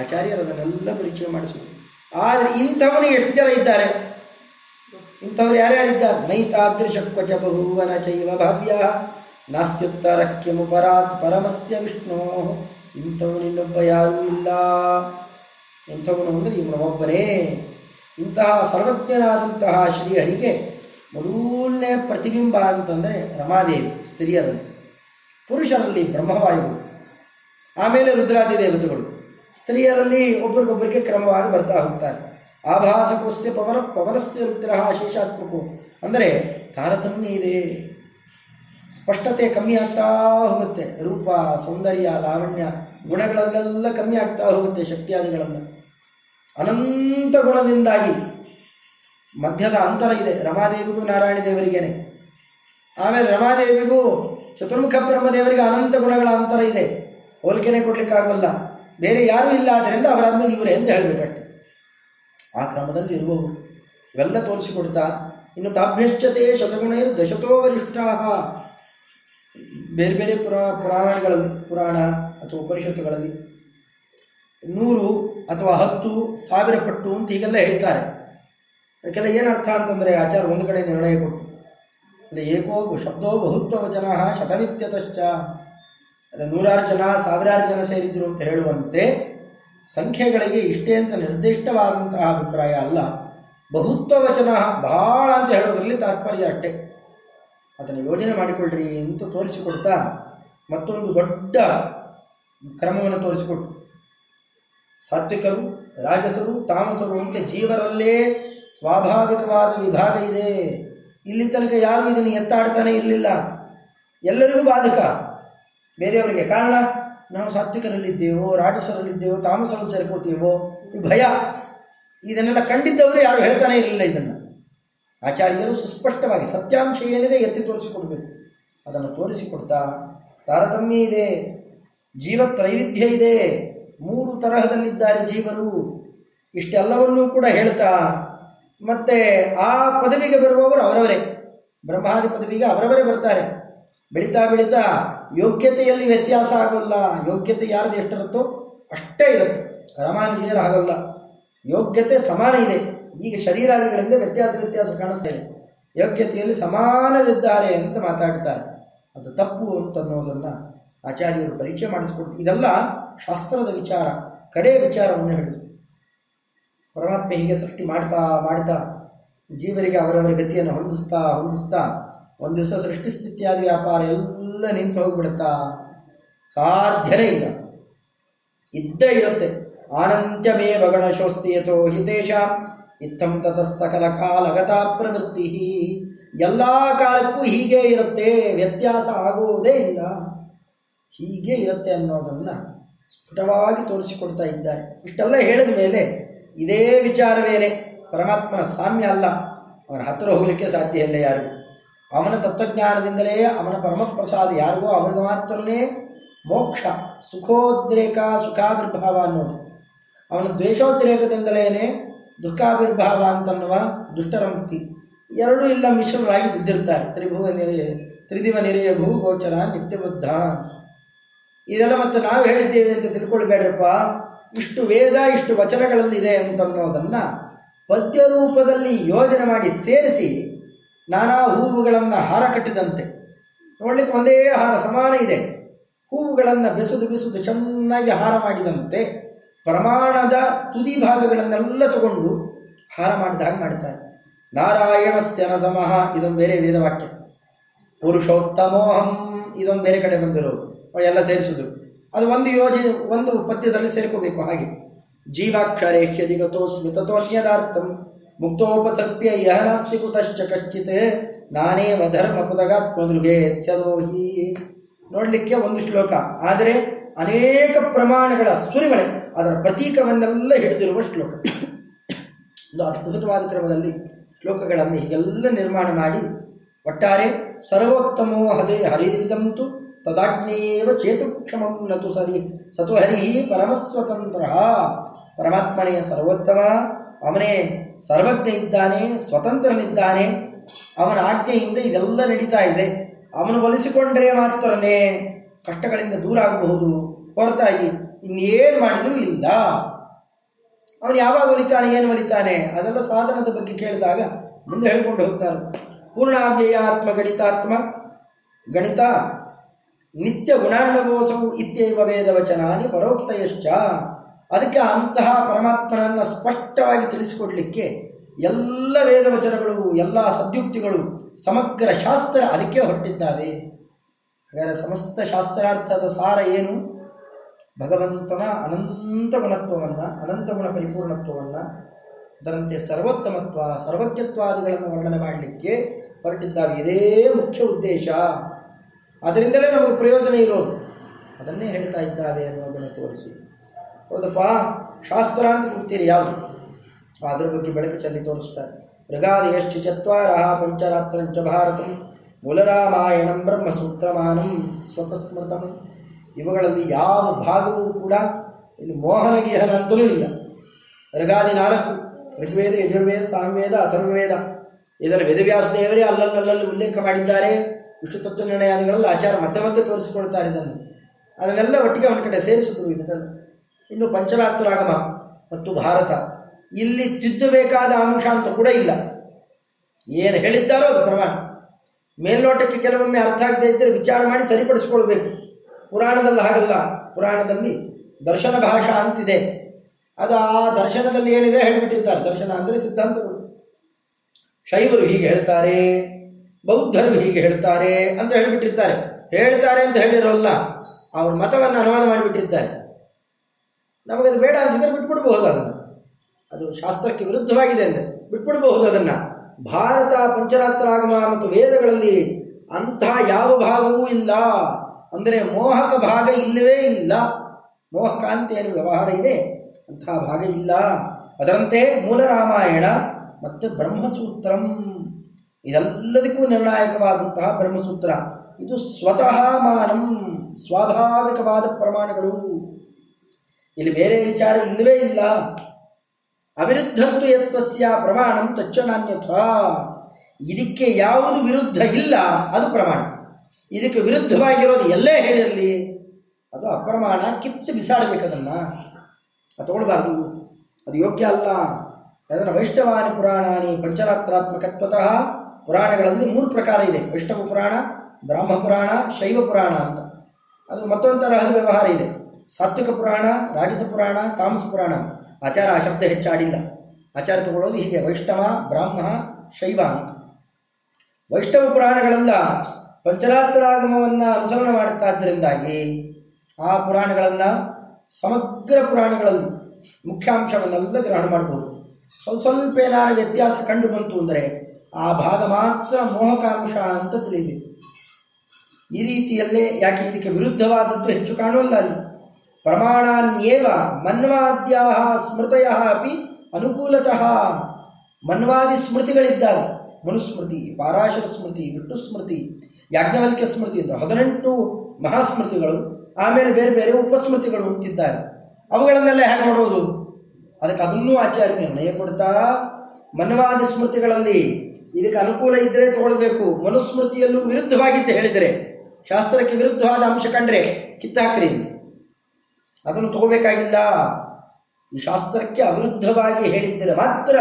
ಆಚಾರ್ಯರು ಅದನ್ನೆಲ್ಲ ಪರಿಚಯ ಮಾಡಿಸಿದ್ರು ಆದರೆ ಇಂಥವನು ಎಷ್ಟು ಜನ ಇದ್ದಾರೆ? ಇಂಥವ್ರು ಯಾರ್ಯಾರಿದ್ದಾರೆ? ನೈತಾದೃಶ ಕ್ವಚ ಬಹುವನ ಚೈವ ಭಾವ್ಯ. ನಾಸ್ತ್ಯುತ್ತರಕ್ಕೆ ಮುಪರಾತ್ ಪರಮಸ್ಯ ವಿಷ್ಣು. ಇಂಥವನಿನ್ನೊಬ್ಬ ಯಾರೂ ಇಲ್ಲ. ಇಂಥವನು ಅಂದರೆ ಒಬ್ಬರೇ ಇಂತಹ ಸರ್ವಜ್ಞನಾದಂತಹ ಶ್ರೀಹರಿಗೆ ಮೊದಲನೇ ಪ್ರತಿಬಿಂಬ ಅಂತಂದರೆ ರಮಾದೇವಿ ಸ್ತ್ರೀಯರಲ್ಲಿ ಪುರುಷರಲ್ಲಿ ಬ್ರಹ್ಮವಾಯು, ಆಮೇಲೆ ರುದ್ರಾದಿ ದೇವತೆಗಳು. ಸ್ತ್ರೀಯರಲ್ಲಿ ಒಬ್ಬರಿಗೊಬ್ಬರಿಗೆ ಕ್ರಮವಾಗಿ ಬರ್ತಾ ಹೋಗ್ತಾರೆ. ಆಭಾಸಕೋಸ್ಯ ಪವನ, ಪವನಸ್ಯ ರುದ್ರ ಶೇಷಾತ್ಮಕು. ಅಂದರೆ ತಾರತಮ್ಯ ಇದೆ. ಸ್ಪಷ್ಟತೆ ಕಮ್ಮಿ ಆಗ್ತಾ ಹೋಗುತ್ತೆ. ರೂಪ, ಸೌಂದರ್ಯ, ಲಾವಣ್ಯ ಗುಣಗಳಲ್ಲೆಲ್ಲ ಕಮ್ಮಿ ಆಗ್ತಾ ಹೋಗುತ್ತೆ ಶಕ್ತಿಯಾದಿಗಳನ್ನು. ಅನಂತ ಗುಣದಿಂದಾಗಿ ಮಧ್ಯದ ಅಂತರ ಇದೆ. ರಮಾದೇವಿಗೂ ನಾರಾಯಣ ದೇವರಿಗೇನೆ ಆಮೇಲೆ ರಮಾದೇವಿಗೂ ಚತುರ್ಮುಖ ಬ್ರಹ್ಮದೇವರಿಗೆ ಅನಂತ ಗುಣಗಳ ಅಂತರ ಇದೆ. ಹೋಲಿಕೆನೆ ಕೊಡಲಿಕ್ಕಾಗಲ್ಲ ಬೇರೆ ಯಾರೂ ಇಲ್ಲ. ಆದ್ದರಿಂದ ಅವರಾದ್ಮೇಲೆ ಇವರೇ ಎಂದು ಹೇಳಬೇಕಷ್ಟೆ ಆ ಕ್ರಮದಲ್ಲಿ ಇರುವವರು ಇವೆಲ್ಲ ತೋರಿಸಿಕೊಡ್ತಾ, ಇನ್ನು ತಾಭ್ಯಶ್ಚತೆ ಶತಗುಣೈರು ದಶತೋ ವರಿಷ್ಠ ಬೇರೆ ಬೇರೆ ಪುರಾ ಪುರಾಣಗಳಲ್ಲಿ, ಪುರಾಣ ಅಥವಾ ಉಪನಿಷತ್ತುಗಳಲ್ಲಿ ನೂರು ಅಥವಾ ಹತ್ತು ಸಾವಿರ ಪಟ್ಟು ಅಂತ ಹೀಗೆಲ್ಲ ಹೇಳ್ತಾರೆ. ಅದಕ್ಕೆಲ್ಲ ಏನು ಅರ್ಥ ಅಂತಂದರೆ ಆಚಾರ ಒಂದು ಕಡೆ ನಿರ್ಣಯ ಕೊಟ್ಟು, ಅಂದರೆ ಏಕೋ ಶಬ್ದೋ ಬಹುತ್ವ ವಚನ ಶತಮಿತ್ಯತಶ್ಚ ಅಂದರೆ ನೂರಾರು ಜನ, ಸಾವಿರಾರು ಜನ ಸೇರಿದ್ರು ಅಂತ ಹೇಳುವಂತೆ ಸಂಖ್ಯೆಗಳಿಗೆ ಇಷ್ಟೇ ಅಂತ ನಿರ್ದಿಷ್ಟವಾದಂತಹ ಅಭಿಪ್ರಾಯ ಅಲ್ಲ. ಬಹುತ್ವ ವಚನ ಬಹಳ ಅಂತ ಹೇಳೋದ್ರಲ್ಲಿ ತಾತ್ಪರ್ಯ ಅಷ್ಟೇ. ಅದನ್ನು ಯೋಜನೆ ಮಾಡಿಕೊಳ್ಳ್ರಿ ಅಂತ ತೋರಿಸಿಕೊಡ್ತಾ ಮತ್ತೊಂದು ದೊಡ್ಡ ಕ್ರಮವನ್ನು ತೋರಿಸಿಕೊಟ್ಟು. ಸಾತ್ವಿಕರು, ರಾಜಸರು, ತಾಮಸರು ಅಂತ ಜೀವರಲ್ಲೇ ಸ್ವಾಭಾವಿಕವಾದ ವಿಭಾಗ ಇದೆ. ಇಲ್ಲಿ ತನಕ ಯಾರು ಇದನ್ನು ಎತ್ತಾಡ್ತಾನೆ ಇರಲಿಲ್ಲ. ಎಲ್ಲರಿಗೂ ಬಾಧಕ. ಬೇರೆಯವರಿಗೆ ಕಾರಣ, ನಾವು ಸಾತ್ವಿಕರಲ್ಲಿದ್ದೇವೋ, ರಾಜಸರಲ್ಲಿದ್ದೇವೋ ತಾಮಸರಲ್ಲಿ ಸೇರ್ಕೋತೀವೋ ಈ ಭಯ. ಇದನ್ನೆಲ್ಲ ಕಂಡಿದ್ದವರು ಯಾರು ಹೇಳ್ತಾನೆ ಇರಲಿಲ್ಲ ಇದನ್ನು. ಆಚಾರ್ಯರು ಸುಸ್ಪಷ್ಟವಾಗಿ ಸತ್ಯಾಂಶ ಏನಿದೆ ಎತ್ತಿ ತೋರಿಸಿಕೊಡ್ಬೇಕು. ಅದನ್ನು ತೋರಿಸಿಕೊಡ್ತಾ ತಾರತಮ್ಯ ಇದೆ. ಜೀವ ತ್ರೈವಿಧ್ಯ ಇದೆ. ಮೂರು ತರಹದಲ್ಲಿದ್ದಾರೆ ಜೀವರು. ಇಷ್ಟೆಲ್ಲವನ್ನೂ ಕೂಡ ಹೇಳ್ತಾ, ಮತ್ತೆ ಆ ಪದವಿಗೆ ಬರುವವರು ಅವರವರೇ. ಬ್ರಹ್ಮಾದಿ ಪದವಿಗೆ ಅವರವರೇ ಬರ್ತಾರೆ. ಬೆಳೀತಾ ಬೆಳೀತಾ ಯೋಗ್ಯತೆಯಲ್ಲಿ ವ್ಯತ್ಯಾಸ ಆಗೋಲ್ಲ. ಯೋಗ್ಯತೆ ಯಾರ್ದು ಎಷ್ಟಿರುತ್ತೋ ಅಷ್ಟೇ ಇರುತ್ತೆ. ರಾಮಾನುಜೀಯರ ಆಗೋಲ್ಲ ಯೋಗ್ಯತೆ ಸಮಾನ ಇದೆ. ಈಗ ಶರೀರಾದಿಗಳಿಂದ ವ್ಯತ್ಯಾಸ ವ್ಯತ್ಯಾಸ ಕಾಣಿಸ್ತಾ ಇದೆ. ಯೋಗ್ಯತೆಯಲ್ಲಿ ಸಮಾನರಿದ್ದಾರೆ ಅಂತ ಮಾತಾಡ್ತಾರೆ. ಅದು ತಪ್ಪು ಅಂತ ಅನ್ನೋದನ್ನು ಆಚಾರ್ಯರು ಪರಿಚಯ ಮಾಡಿಸ್ಕೊಟ್ಟು ಇದೆಲ್ಲ ಶಾಸ್ತ್ರದ ವಿಚಾರ, ಕಡೆಯ ವಿಚಾರವನ್ನು ಹೇಳಿದರು. ಪರಮಾತ್ಮೆ ಹೀಗೆ ಸೃಷ್ಟಿ ಮಾಡ್ತಾ ಮಾಡ್ತಾ, ಜೀವರಿಗೆ ಅವರವರ ಗತಿಯನ್ನು ಹೊಂದಿಸ್ತಾ ಹೊಂದಿಸ್ತಾ, ಒಂದು ದಿವಸ ಸೃಷ್ಟಿ ಸ್ಥಿತಿಯಾದಿ ವ್ಯಾಪಾರ ಎಲ್ಲ ನಿಂತು ಹೋಗ್ಬಿಡುತ್ತಾ, ಸಾಧ್ಯನೇ ಇಲ್ಲ. ಇದ್ದೇ ಇರುತ್ತೆ. ಆನಂತ್ಯಮೇವ ಭಗಣ ಯಥೋ ಹಿತೇಶ ಇತ್ತಂ ತತಃ ಸಕಲ ಕಾಲಗತಾ ಪ್ರವೃತ್ತಿ ಎಲ್ಲ ಕಾಲಕ್ಕೂ ಹೀಗೇ ಇರುತ್ತೆ, ವ್ಯತ್ಯಾಸ ಆಗುವುದೇ ಇಲ್ಲ. ಹೀಗೆ ಇರುತ್ತೆ ಅನ್ನೋದನ್ನು ಸ್ಫುಟವಾಗಿ ತೋರಿಸಿಕೊಡ್ತಾ ಇದ್ದಾರೆ. ಇಷ್ಟೆಲ್ಲ ಹೇಳಿದ ಮೇಲೆ ಇದೇ ವಿಚಾರವೇನೆ. ಪರಮಾತ್ಮನ ಸಾಮ್ಯ ಅಲ್ಲ. ಅವನ ಹತ್ತಿರ ಹೋಗಲಿಕ್ಕೆ ಸಾಧ್ಯ ಇಲ್ಲ ಯಾರು. ಅವನ ತತ್ವಜ್ಞಾನದಿಂದಲೇ ಅವನ ಪರಮಪ್ರಸಾದ ಯಾರಿಗೋ ಅವನ ಮಾತ್ರನೇ ಮೋಕ್ಷ, ಸುಖೋದ್ರೇಕ, ಸುಖಾವಿರ್ಭಾವ ಅನ್ನೋದು. ಅವನ ದ್ವೇಷೋದ್ರೇಕದಿಂದಲೇ ದುಃಖಾವಿರ್ಭಾವ ಅಂತನ್ನುವ ದುಷ್ಟರ ಮುಕ್ತಿ ಎರಡೂ ಇಲ್ಲ, ಮಿಶ್ರರಾಗಿ ಬಿದ್ದಿರ್ತಾರೆ. ತ್ರಿಭುವ ನಿರೆಯ ತ್ರಿದಿವ ನಿರೆಯ ಭೂಗೋಚರ ನಿತ್ಯಬುದ್ಧ. ಇದೆಲ್ಲ ಮತ್ತೆ ನಾವು ಹೇಳಿದ್ದೇವೆ ಅಂತ ತಿಳ್ಕೊಳ್ಬೇಡ್ರಪ್ಪ. ಇಷ್ಟು ವೇದ, ಇಷ್ಟು ವಚನಗಳಲ್ಲಿದೆ ಅಂತನ್ನೋದನ್ನು ಪದ್ಯ ರೂಪದಲ್ಲಿ ಯೋಜನೆ ಮಾಡಿ ಸೇರಿಸಿ ನಾನಾ ಹೂವುಗಳನ್ನು ಹಾರ ಕಟ್ಟಿದಂತೆ. ನೋಡಲಿಕ್ಕೆ ಒಂದೇ ಹಾರ ಸಮಾನ ಇದೆ. ಹೂವುಗಳನ್ನು ಬೆಸುದು ಬೆಸುದು ಚೆನ್ನಾಗಿ ಹಾರ ಮಾಡಿದಂತೆ ಪ್ರಮಾಣದ ತುದಿ ಭಾಗಗಳನ್ನೆಲ್ಲ ತಗೊಂಡು ಹಾರ ಮಾಡಿದ ಹಾಗೆ ಮಾಡ್ತಾರೆ ನಾರಾಯಣಸ್ಯ ನಸಮಃ ಇದೊಂದು ಬೇರೆ ವೇದವಾಕ್ಯ. ಪುರುಷೋತ್ತಮೋಹಂ, ಇದೊಂದು ಬೇರೆ ಕಡೆ ಬಂದಿರೋದು. ಎಲ್ಲ ಸೇರಿಸಿದ್ರು. ಅದು ಒಂದು ಯೋಜನೆ, ಒಂದು ಪದ್ಯದಲ್ಲಿ ಸೇರ್ಕೋಬೇಕು ಹಾಗೆ. ಜೀವಾಕ್ಷರೇ ಹ್ಯಧಿಗತೋ ಸ್ಮಿತತೋನ್ಯದಾರ್ಥಂ ಮುಕ್ತೋಪಸರ್ಪ್ಯ ಯಹ ನಾಸ್ತಿ ಕುತಶ್ಚ ಕಶ್ಚಿತ್ ನಾನೇವ ಧರ್ಮ ಪುದಗಾತ್ಮದೃಗೆ ತ್ಯದೋಹಿ. ನೋಡಲಿಕ್ಕೆ ಒಂದು ಶ್ಲೋಕ. ಆದರೆ ಅನೇಕ ಪ್ರಮಾಣಗಳ ಸುರಿಮಳೆ ಅದರ ಪ್ರತೀಕವನ್ನೆಲ್ಲ ಹಿಡಿದಿರುವ ಶ್ಲೋಕ. ಒಂದು ಅದ್ಭುತವಾದ ಕ್ರಮದಲ್ಲಿ ಶ್ಲೋಕಗಳನ್ನು ಹೀಗೆಲ್ಲ ನಿರ್ಮಾಣ ಮಾಡಿ. ಒಟ್ಟಾರೆ ಸರ್ವೋತ್ತಮೋ ಹದೇ ಹರಿದಂತು ತದಾಜ್ಞೇವ ಚೇತುಕ್ಷಮಂ ನತು ಸರಿ. ಸತು ಹರಿ ಪರಮಸ್ವತಂತ್ರ. ಪರಮಾತ್ಮನೇ ಸರ್ವೋತ್ತಮ. ಅವನೇ ಸರ್ವಜ್ಞ ಇದ್ದಾನೆ, ಸ್ವತಂತ್ರನಿದ್ದಾನೆ. ಅವನ ಆಜ್ಞೆಯಿಂದ ಇದೆಲ್ಲ ನಡೀತಾ ಇದೆ. ಅವನು ಒಲಿಸಿಕೊಂಡರೆ ಮಾತ್ರನೇ ಕಷ್ಟಗಳಿಂದ ದೂರ ಆಗಬಹುದು. ಹೊರತಾಗಿ ಇನ್ನೇನು ಮಾಡಿದರೂ ಇಲ್ಲ. ಅವನು ಯಾವಾಗ ಒಲಿತಾನೆ ಏನು ಒಲಿತಾನೆ ಅದೆಲ್ಲ ಸಾಧನದ ಬಗ್ಗೆ ಕೇಳಿದಾಗ ಮುಂದೆ ಹೇಳ್ಕೊಂಡು ಹೋಗ್ತಾರೆ ಪೂರ್ಣಾವ್ಯಯಾತ್ಮ ಗಣಿತಾತ್ಮ. ಗಣಿತ ನಿತ್ಯ ಗುಣಾರ್ಣವೋಸವು ವೇದ ವೇದವಚನಾನಿ ಪರೋಕ್ತಯಶ್ಚ ಅದಕ್ಕೆ ಅಂತಹ ಪರಮಾತ್ಮನನ್ನು ಸ್ಪಷ್ಟವಾಗಿ ತಿಳಿಸಿಕೊಡಲಿಕ್ಕೆ ಎಲ್ಲ ವೇದವಚನಗಳು, ಎಲ್ಲ ಸದ್ಯುಕ್ತಿಗಳು, ಸಮಗ್ರ ಶಾಸ್ತ್ರ ಅದಕ್ಕೆ ಹೊರಟಿದ್ದಾವೆ. ಹಾಗಾದರೆ ಸಮಸ್ತ ಶಾಸ್ತ್ರಾರ್ಥದ ಸಾರ ಏನು? ಭಗವಂತನ ಅನಂತ ಗುಣತ್ವವನ್ನು, ಅನಂತ ಗುಣ ಪರಿಪೂರ್ಣತ್ವವನ್ನು, ಅದರಂತೆ ಸರ್ವೋತ್ತಮತ್ವ, ಸರ್ವಜ್ಞತ್ವಾದಿಗಳನ್ನು ವರ್ಣನೆ ಮಾಡಲಿಕ್ಕೆ ಹೊರಟಿದ್ದಾವೆ. ಇದೇ ಮುಖ್ಯ ಉದ್ದೇಶ. ಅದರಿಂದಲೇ ನಮಗೆ ಪ್ರಯೋಜನ ಇರೋದು. ಅದನ್ನೇ ಹೇಳ್ತಾ ಇದ್ದಾವೆ ಅನ್ನೋದನ್ನು ತೋರಿಸಿ. ಹೌದಪ್ಪ? ಶಾಸ್ತ್ರ ಅಂತ ಕೊಡ್ತೀರಿ ಯಾವುದು ಅದ್ರ ಬಗ್ಗೆ ಬೆಳಕು ಚೆಲ್ಲಿ ತೋರಿಸ್ತಾರೆ. ಮೃಗಾದಯಶ್ಚ ಚತ್ವಾರ ಪಂಚರಾತ್ರಂಚ ಭಾರತಂ ಮೂಲರಾಮಾಯಣಂ ಬ್ರಹ್ಮಸೂತ್ರಮಾನಂ ಸ್ವತಸ್ಮೃತಂ. ಇವುಗಳಲ್ಲಿ ಯಾವ ಭಾಗವೂ ಕೂಡ ಇಲ್ಲಿ ಮೋಹನ ಗೀಹನ ಅಂತಲೂ ಇಲ್ಲ. ಮೃಗಾದಿ ನಾಲ್ಕು, ಋಗ್ವೇದ, ಯಜುರ್ವೇದ, ಸಾಮವೇದ, ಅಥರ್ವವೇದ. ಇದರ ವೇದವ್ಯಾಸ ದೇವರೇ ಅಲ್ಲಲ್ಲಲ್ಲಲ್ಲಿ ಉಲ್ಲೇಖ ಮಾಡಿದ್ದಾರೆ. ವಿಷ್ಣು ತತ್ವ ನಿರ್ಣಯಾದಿಗಳಲ್ಲಿ ಆಚಾರ ಮತ್ತೆ ಮತ್ತೆ ತೋರಿಸಿಕೊಳ್ತಾರೆ ಇದನ್ನು. ಅದನ್ನೆಲ್ಲ ಒಟ್ಟಿಗೆ ಅವನ ಕಡೆ ಸೇರಿಸಿದ್ರು ಇದನ್ನು. ಇನ್ನು ಪಂಚರಾತ್ರಾಗಮ ಮತ್ತು ಭಾರತ. ಇಲ್ಲಿ ತಿದ್ದಬೇಕಾದ ಅಂಶ ಅಂತ ಕೂಡ ಇಲ್ಲ. ಏನು ಹೇಳಿದ್ದಾರೋ ಅದು ಪ್ರಮಾಣ. ಮೇಲ್ನೋಟಕ್ಕೆ ಕೆಲವೊಮ್ಮೆ ಅರ್ಥ ಆಗದೆ ಇದ್ದರೆ ವಿಚಾರ ಮಾಡಿ ಸರಿಪಡಿಸಿಕೊಳ್ಬೇಕು. ಪುರಾಣದಲ್ಲಿ ಹಾಗಲ್ಲ. ಪುರಾಣದಲ್ಲಿ ದರ್ಶನ ಭಾಷಾ ಅಂತಿದೆ. ಅದು ಆ ದರ್ಶನದಲ್ಲಿ ಏನಿದೆ ಹೇಳಿಬಿಟ್ಟಿರ್ತಾರೆ ದರ್ಶನ ಅಂದರೆ ಸಿದ್ಧಾಂತಗಳು. ಶೈವರು ಹೀಗೆ ಹೇಳ್ತಾರೆ. ಬೌದ್ಧರು ಹೀಗೆ ಹೇಳ್ತಾರೆ ಅಂತ ಹೇಳಿಬಿಟ್ಟಿರ್ತಾರೆ. ಹೇಳ್ತಾರೆ ಅಂತ ಹೇಳಿರೋಲ್ಲ. ಅವ್ರ ಮತವನ್ನು ಅನುವಾದ ಮಾಡಿಬಿಟ್ಟಿರ್ತಾರೆ. ನಮಗದು ಬೇಡ ಅನಿಸಿದ್ರೆ ಬಿಟ್ಬಿಡ್ಬಹುದು ಅದನ್ನು. ಅದು ಶಾಸ್ತ್ರಕ್ಕೆ ವಿರುದ್ಧವಾಗಿದೆ ಅಂದರೆ ಬಿಟ್ಬಿಡಬಹುದು ಅದನ್ನು. ಭಾರತ ಪಂಚರಾತ್ರಾಗಮ ಮತ್ತು ವೇದಗಳಲ್ಲಿ ಅಂತಹ ಯಾವ ಭಾಗವೂ ಇಲ್ಲ. ಅಂದರೆ ಮೋಹಕ ಭಾಗ ಇಲ್ಲವೇ ಇಲ್ಲ. ಮೋಹಕ ಅಂತ ಏನು ವ್ಯವಹಾರ ಇದೆ. ಅಂತಹ ಭಾಗ ಇಲ್ಲ. ಅದರಂತೆ ಮೂಲ ರಾಮಾಯಣ ಮತ್ತು ಬ್ರಹ್ಮಸೂತ್ರಂ ಇದೆಲ್ಲದಕ್ಕೂ ನಿರ್ಣಾಯಕವಾದಂತಹ ಬ್ರಹ್ಮಸೂತ್ರ. ಇದು ಸ್ವತಃ ಮಾನಂ, ಸ್ವಾಭಾವಿಕವಾದ ಪ್ರಮಾಣಗಳು. ಇಲ್ಲಿ ಬೇರೆ ವಿಚಾರ ಇಲ್ಲವೇ ಇಲ್ಲ. ಅವಿರುದ್ಧಂತು ಯತ್ವಸ್ಯ ಪ್ರಮಾಣಂ ತಚ್ಚನಾನ್ಯಥ ಇದಕ್ಕೆ ಯಾವುದು ವಿರುದ್ಧ ಇಲ್ಲ, ಅದು ಪ್ರಮಾಣ. ಇದಕ್ಕೆ ವಿರುದ್ಧವಾಗಿರೋದು ಎಲ್ಲೇ ಹೇಳಿರಲಿ, ಅದು ಅಪ್ರಮಾಣ, ಕಿತ್ತು ಬಿಸಾಡಬೇಕು ಅದನ್ನು. ಅದು ತಗೊಳ್ಬಾರ್ದು. ಅದು ಯೋಗ್ಯ ಅಲ್ಲ. ಅದನ್ನು ವೈಷ್ಣವಾನಿ ಪುರಾಣಾನಿ ಪಂಚರಾತ್ರಾತ್ಮಕತ್ವತಃ ಪುರಾಣಗಳಲ್ಲಿ ಮೂರು ಪ್ರಕಾರ ಇದೆ. ವೈಷ್ಣವ ಪುರಾಣ ಬ್ರಾಹ್ಮ ಪುರಾಣ ಶೈವ ಪುರಾಣ ಅಂತ. ಅದು ಮತ್ತೊಂದು ತರಹದ ವ್ಯವಹಾರ ಇದೆ. ಸಾತ್ವಿಕ ಪುರಾಣ ರಾಜಸ ಪುರಾಣ ತಾಮಸ ಪುರಾಣ ಆಚಾರ ಆ ಶಬ್ದ ಹೆಚ್ಚಾಡಿಲ್ಲ. ಆಚಾರ ತಗೊಳ್ಳೋದು ಹೀಗೆ. ವೈಷ್ಣವ, ಬ್ರಾಹ್ಮ, ಶೈವ ಅಂತ. ವೈಷ್ಣವ ಪುರಾಣಗಳೆಲ್ಲ ಪಂಚರಾತ್ರಾಗಮವನ್ನು ಅನುಸರಣೆ ಮಾಡುತ್ತಾದ್ದರಿಂದಾಗಿ ಆ ಪುರಾಣಗಳನ್ನು ಸಮಗ್ರ ಪುರಾಣಗಳಲ್ಲಿ ಮುಖ್ಯಾಂಶವನ್ನೆಲ್ಲ ಗ್ರಹಣ ಮಾಡ್ಬೋದು. ಸ್ವಲ್ಪ ಸ್ವಲ್ಪ ಏನಾದ್ರು ವ್ಯತ್ಯಾಸ ಕಂಡು ಬಂತು ಅಂದರೆ ಆ ಭಾಗ ಮಾತ್ರ ಮೋಹಕಾಂಶ ಅಂತ ತಿಳಿಬೇಕು. ಈ ರೀತಿಯಲ್ಲೇ ಯಾಕೆ ಇದಕ್ಕೆ ವಿರುದ್ಧವಾದದ್ದು ಹೆಚ್ಚು ಕಾಣುವಲ್ಲ ಅಲ್ಲಿ. ಪ್ರಮಾಣಾನ್ಯೇವ ಮನ್ವಾದ್ಯ ಸ್ಮೃತಯ ಅಪಿ ಅನುಕೂಲತಃ. ಮನ್ವಾದಿ ಸ್ಮೃತಿಗಳಿದ್ದಾವೆ. ಮನುಸ್ಮೃತಿ, ಪಾರಾಶರ ಸ್ಮೃತಿ ವಿಷ್ಣು ಸ್ಮೃತಿ ಯಾಜ್ಞವಲ್ಕ್ಯ ಸ್ಮೃತಿ ಅಂತ ಹದಿನೆಂಟು ಮಹಾಸ್ಮೃತಿಗಳು, ಆಮೇಲೆ ಬೇರೆ ಬೇರೆ ಉಪಸ್ಮೃತಿಗಳು ಅಂತಿದ್ದಾರೆ ಅವುಗಳನ್ನೆಲ್ಲ ಹೇಗೆ ನೋಡೋದು? ಅದಕ್ಕೆ ಅದನ್ನೂ ಆಚಾರ್ಯ ನಿರ್ಣಯ ಕೊಡ್ತಾ, ಮನ್ವಾದಿ ಸ್ಮೃತಿಗಳಲ್ಲಿ ಇದಕ್ಕೆ ಅನುಕೂಲ ಇದ್ದರೆ ತಗೊಳ್ಬೇಕು. ಮನುಸ್ಮೃತಿಯಲ್ಲೂ ವಿರುದ್ಧವಾಗಿದ್ದ ಹೇಳಿದರೆ. ಶಾಸ್ತ್ರಕ್ಕೆ ವಿರುದ್ಧವಾದ ಅಂಶ ಕಂಡ್ರೆ ಕಿತ್ತಾಕ್ರಿ. ಅದನ್ನು ತಗೋಬೇಕಾಗಿಲ್ಲ ಶಾಸ್ತ್ರಕ್ಕೆ ಅವಿರುದ್ಧವಾಗಿ ಹೇಳಿದ್ದರೆ ಮಾತ್ರ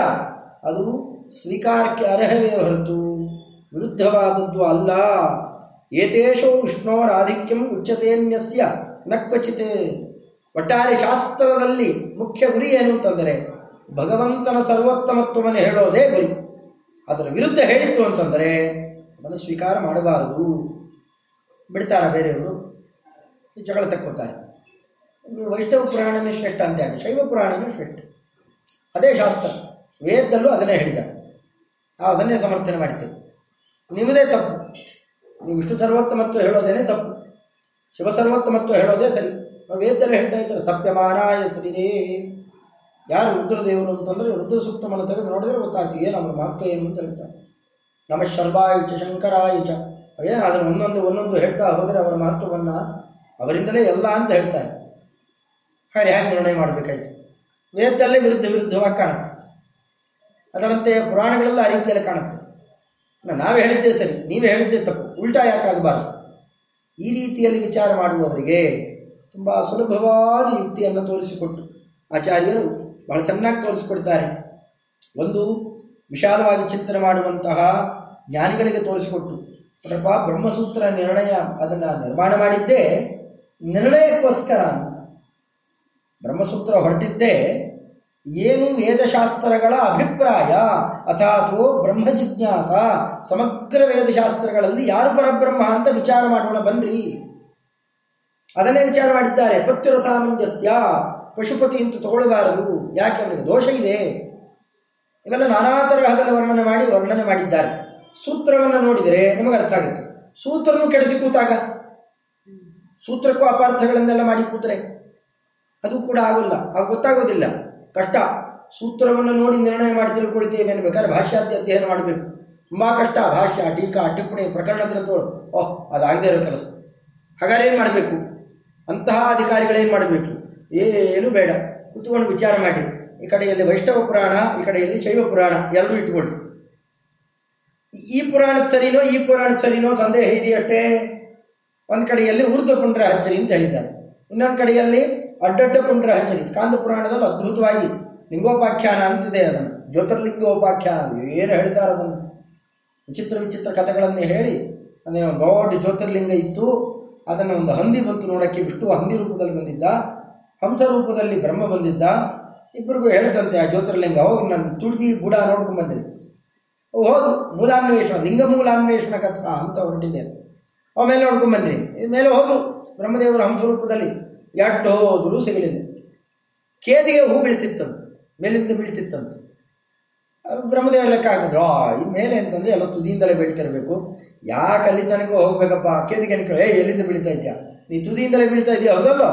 ಅದು ಸ್ವೀಕಾರಕ್ಕೆ ಅರ್ಹವೇ ಹೊರತು. ವಿರುದ್ಧವಾದದ್ದು ಅಲ್ಲ. ಏತೇಷೋ ವಿಷ್ಣೋರಾಧಿಕ್ಯಂ ಉಚ್ಚತೇನ್ಯಸ್ಯ ನ ಕ್ವಚಿತ್. ಒಟ್ಟಾರೆ ಶಾಸ್ತ್ರದಲ್ಲಿ ಮುಖ್ಯ ಗುರಿ ಏನು ಅಂತಂದರೆ ಭಗವಂತನ ಸರ್ವೋತ್ತಮತ್ವವನ್ನು ಹೇಳೋದೇ ಗುರಿ. ಅದರ ವಿರುದ್ಧ ಹೇಳಿತ್ತು ಅಂತಂದರೆ ಅದನ್ನು ಸ್ವೀಕಾರ ಮಾಡಬಾರದು. ಬಿಡ್ತಾರ ಬೇರೆಯವರು? ಜಗಳ ತಕ್ಕೋತಾರೆ ವೈಷ್ಣವ ಪುರಾಣನೇ ಶ್ರೇಷ್ಠ ಅಂತ ಹೇಳಿ. ಶೈವ ಪುರಾಣನೂ ಶ್ರೇಷ್ಠ. ಅದೇ ಶಾಸ್ತ್ರ. ವೇದದಲ್ಲೂ ಅದನ್ನೇ ಹೇಳಿದ. ನಾವು ಅದನ್ನೇ ಸಮರ್ಥನೆ ಮಾಡ್ತೇವೆ ನಿಮ್ಮದೇ ತಪ್ಪು. ನೀವು ವಿಷ್ಣು ಸರ್ವೋತ್ತಮತ್ವ ಹೇಳೋದೇನೆ ತಪ್ಪು. ಶಿವ ಸರ್ವೋತ್ತಮತ್ವ ಹೇಳೋದೇ ಸರಿ. ವೇದದಲ್ಲಿ ಹೇಳ್ತಾ ಇದ್ದಾರೆ, ತಪ್ಯಮಾನಾಯ ಸರಿರೇ ಯಾರು ರುದ್ರದೇವರು ಅಂತಂದರೆ ರುದ್ರ ಸೂಕ್ತಮನ್ನು ತೆಗೆದು ನೋಡಿದ್ರೆ ಗೊತ್ತಾಯ್ತು, ಏನು ಅವನ ಮಹತ್ವ ಏನು ಅಂತ ಹೇಳ್ತಾರೆ. ನಮ್ಮ ಶರ್ವಾಯುಚ ಶಂಕರಾಯುಚ ಏನು ಅದನ್ನು ಒಂದೊಂದು ಒಂದೊಂದು ಹೇಳ್ತಾ ಹೋದರೆ ಅವರ ಮಹತ್ವವನ್ನು ಅವರಿಂದಲೇ ಎಲ್ಲ ಅಂತ ಹೇಳ್ತಾರೆ. ಹಾಗೆ ಹೇಗೆ ನಿರ್ಣಯ ಮಾಡಬೇಕಾಯ್ತು? ವೇದದಲ್ಲೇ ವಿರುದ್ಧ ವಿರುದ್ಧವಾಗಿ ಕಾಣುತ್ತೆ. ಅದರಂತೆ ಪುರಾಣಗಳೆಲ್ಲ ಆ ರೀತಿಯಲ್ಲಿ ಕಾಣುತ್ತೆ. ನಾವೇ ಹೇಳಿದ್ದೇ ಸರಿ, ನೀವೇ ಹೇಳಿದ್ದೇ ತಪ್ಪು, ಉಲ್ಟಾ ಯಾಕಾಗಬಾರದು ಈ ರೀತಿಯಲ್ಲಿ ವಿಚಾರ ಮಾಡುವವರಿಗೆ ತುಂಬ ಸುಲಭವಾದ ಯುಕ್ತಿಯನ್ನು ತೋರಿಸಿಕೊಟ್ಟು ಆಚಾರ್ಯರು ಬಹಳ ಚೆನ್ನಾಗಿ ತೋರಿಸ್ಕೊಡ್ತಾರೆ. ಒಂದು ವಿಶಾಲವಾಗಿ ಚಿಂತನೆ ಮಾಡುವಂತಹ ಜ್ಞಾನಿಗಳಿಗೆ ತೋರಿಸಿಕೊಟ್ಟು ಅದಪ್ಪ ಬ್ರಹ್ಮಸೂತ್ರ ನಿರ್ಣಯ ಅದನ್ನು ನಿರ್ಮಾಣ ಮಾಡಿದ್ದೇ ನಿರ್ಣಯಕ್ಕೋಸ್ಕರ ಬ್ರಹ್ಮಸೂತ್ರ ಹೊರಟಿದ್ದೇ ಏನು ವೇದಶಾಸ್ತ್ರಗಳ ಅಭಿಪ್ರಾಯ ಅಥಾಥೋ ಬ್ರಹ್ಮ ಜಿಜ್ಞಾಸ ಸಮಗ್ರ ವೇದಶಾಸ್ತ್ರಗಳಲ್ಲಿ ಯಾರು ಪರಬ್ರಹ್ಮ ಅಂತ ವಿಚಾರ ಮಾಡೋಣ ಬನ್ರಿ. ಅದನ್ನೇ ವಿಚಾರ ಮಾಡಿದ್ದಾರೆ. ಪತ್ಯುರ ಸಾಮಂಜಸ್ಯ ಪಶುಪತಿ ಅಂತ ತಗೊಳ್ಳಬಾರದು. ಯಾಕೆ? ಅವನಿಗೆ ದೋಷ ಇದೆ. ಇವೆಲ್ಲ ನಾನಾ ತರಹದಲ್ಲಿ ವರ್ಣನೆ ಮಾಡಿ ವರ್ಣನೆ ಮಾಡಿದ್ದಾರೆ. ಸೂತ್ರವನ್ನು ನೋಡಿದರೆ ನಮಗೆ ಅರ್ಥ ಆಗುತ್ತೆ. ಸೂತ್ರನು ಕೆಡಿಸಿ ಕೂತಾಗ? ಸೂತ್ರಕ್ಕೂ ಅಪಾರ್ಥಗಳನ್ನೆಲ್ಲ ಮಾಡಿ ಕೂತರೆ? ಅದು ಕೂಡ ಆಗೋಲ್ಲ. ಅವು ಗೊತ್ತಾಗೋದಿಲ್ಲ. ಕಷ್ಟ. ಸೂತ್ರವನ್ನು ನೋಡಿ ನಿರ್ಣಯ ಮಾಡಿ ತಿಳ್ಕೊಳ್ತೇವೆ ಅನ್ಬೇಕಾದ್ರೆ ಭಾಷ್ಯಾದ್ಯ ಅಧ್ಯಯನ ಮಾಡಬೇಕು. ತುಂಬ ಕಷ್ಟ. ಭಾಷ್ಯ, ಟೀಕಾ, ಟಿಪ್ಪಣಿ, ಪ್ರಕರಣ ಗ್ರಂಥಗಳು. ಓಹ್, ಅದಾಗದೇ ಇರೋ ಕೆಲಸ. ಹಾಗಾದ್ರೆ ಏನು ಮಾಡಬೇಕು? ಅಂತಹ ಅಧಿಕಾರಿಗಳೇನು ಮಾಡಬೇಕು? ಏನು ಬೇಡ. ಕುತ್ಕೊಂಡು ವಿಚಾರ ಮಾಡಿ. ಈ ಕಡೆಯಲ್ಲಿ ವೈಷ್ಣವ ಪುರಾಣ, ಈ ಕಡೆಯಲ್ಲಿ ಶೈವ ಪುರಾಣ ಎರಡೂ ಇಟ್ಕೊಂಡು ಈ ಪುರಾಣದ ಸರಿನೋ ಈ ಪುರಾಣದ ಸರಿನೋ ಸಂದೇಹ ಇದೆಯಷ್ಟೇ? ಒಂದು ಕಡೆಯಲ್ಲಿ ಊರ್ಧ್ವ ಪುಂಡ್ರ ಹಚ್ಚರಿ ಅಂತ ಹೇಳಿದ್ದಾರೆ. ಇನ್ನೊಂದು ಕಡೆಯಲ್ಲಿ ಅಡ್ಡಡ್ಡ ಪುಂಡ್ರ ಹಚ್ಚರಿ ಸ್ಕಾಂದ ಪುರಾಣದಲ್ಲಿ ಅದ್ಭುತವಾಗಿ ಲಿಂಗೋಪಾಖ್ಯಾನ ಅಂತಿದೆ ಅದನ್ನು ಜ್ಯೋತಿರ್ಲಿಂಗೋಪಾಖ್ಯಾನ ಏನು ಹೇಳ್ತಾರೆ ಅದನ್ನು? ವಿಚಿತ್ರ ವಿಚಿತ್ರ ಕಥೆಗಳನ್ನು ಹೇಳಿ ಅದೇ ದೊಡ್ಡ ಜ್ಯೋತಿರ್ಲಿಂಗ ಇತ್ತು. ಅದನ್ನು ಒಂದು ಹಂದಿ ಬಂತು ನೋಡೋಕ್ಕೆ, ವಿಷ್ಣು ಹಂದಿ ರೂಪದಲ್ಲಿ ಬಂದಿದ್ದ. ಹಂಸ ರೂಪದಲ್ಲಿ ಬ್ರಹ್ಮ ಬಂದಿದ್ದ ಇಬ್ಬರಿಗೂ ಹೇಳ್ತಂತೆ ಆ ಜ್ಯೋತಿರ್ಲಿಂಗ ಹೋಗಿ ನಾನು ತುಳಸಿ ಗುಡ ನೋಡ್ಕೊಂಡು ಬಂದಿದ್ದೆ ಹೋದು, ಮೂಲಾನ್ವೇಷಣ, ಲಿಂಗ ಮೂಲಾನ್ವೇಷಣ ಕಥಾ ಅಂತ ಹೊರಟಿದೆ. ಮೇಲೆ ನೋಡ್ಕೊಂಡು ಬಂದ್ರಿ. ಮೇಲೆ ಹೋದ್ರು ಬ್ರಹ್ಮದೇವರ ಹಂಸ ರೂಪದಲ್ಲಿ ಎಟ್ಟು ಹೋದ್ರು ಸಿಗಲಿಲ್ಲ ಕೇದಿಗೆ ಹೂ ಬೀಳ್ತಿತ್ತಂತೆ, ಮೇಲಿಂದ ಬೀಳ್ತಿತ್ತಂತೆ. ಬ್ರಹ್ಮದೇವ ಲೆಕ್ಕ ಹಾಕಿದ್ರು. ಈ ಮೇಲೆ ಅಂತಂದರೆ ಎಲ್ಲ ತುದಿಯಿಂದಲೇ ಬೀಳ್ತಿರ್ಬೇಕು. ಯಾಕೆ ಅಲ್ಲಿ ತನಕ ಹೋಗ್ಬೇಕಪ್ಪ? ಕೇದಿಗೆ ಅನ್ಕೊಳ್ಳಿ ಏ, ಎಲ್ಲಿಂದ ಬೀಳ್ತಾ ಇದೆಯಾ? ನೀ ತುದಿಯಿಂದಲೇ ಬೀಳ್ತಾ ಇದೆಯಾ? ಹೌದಲ್ಲ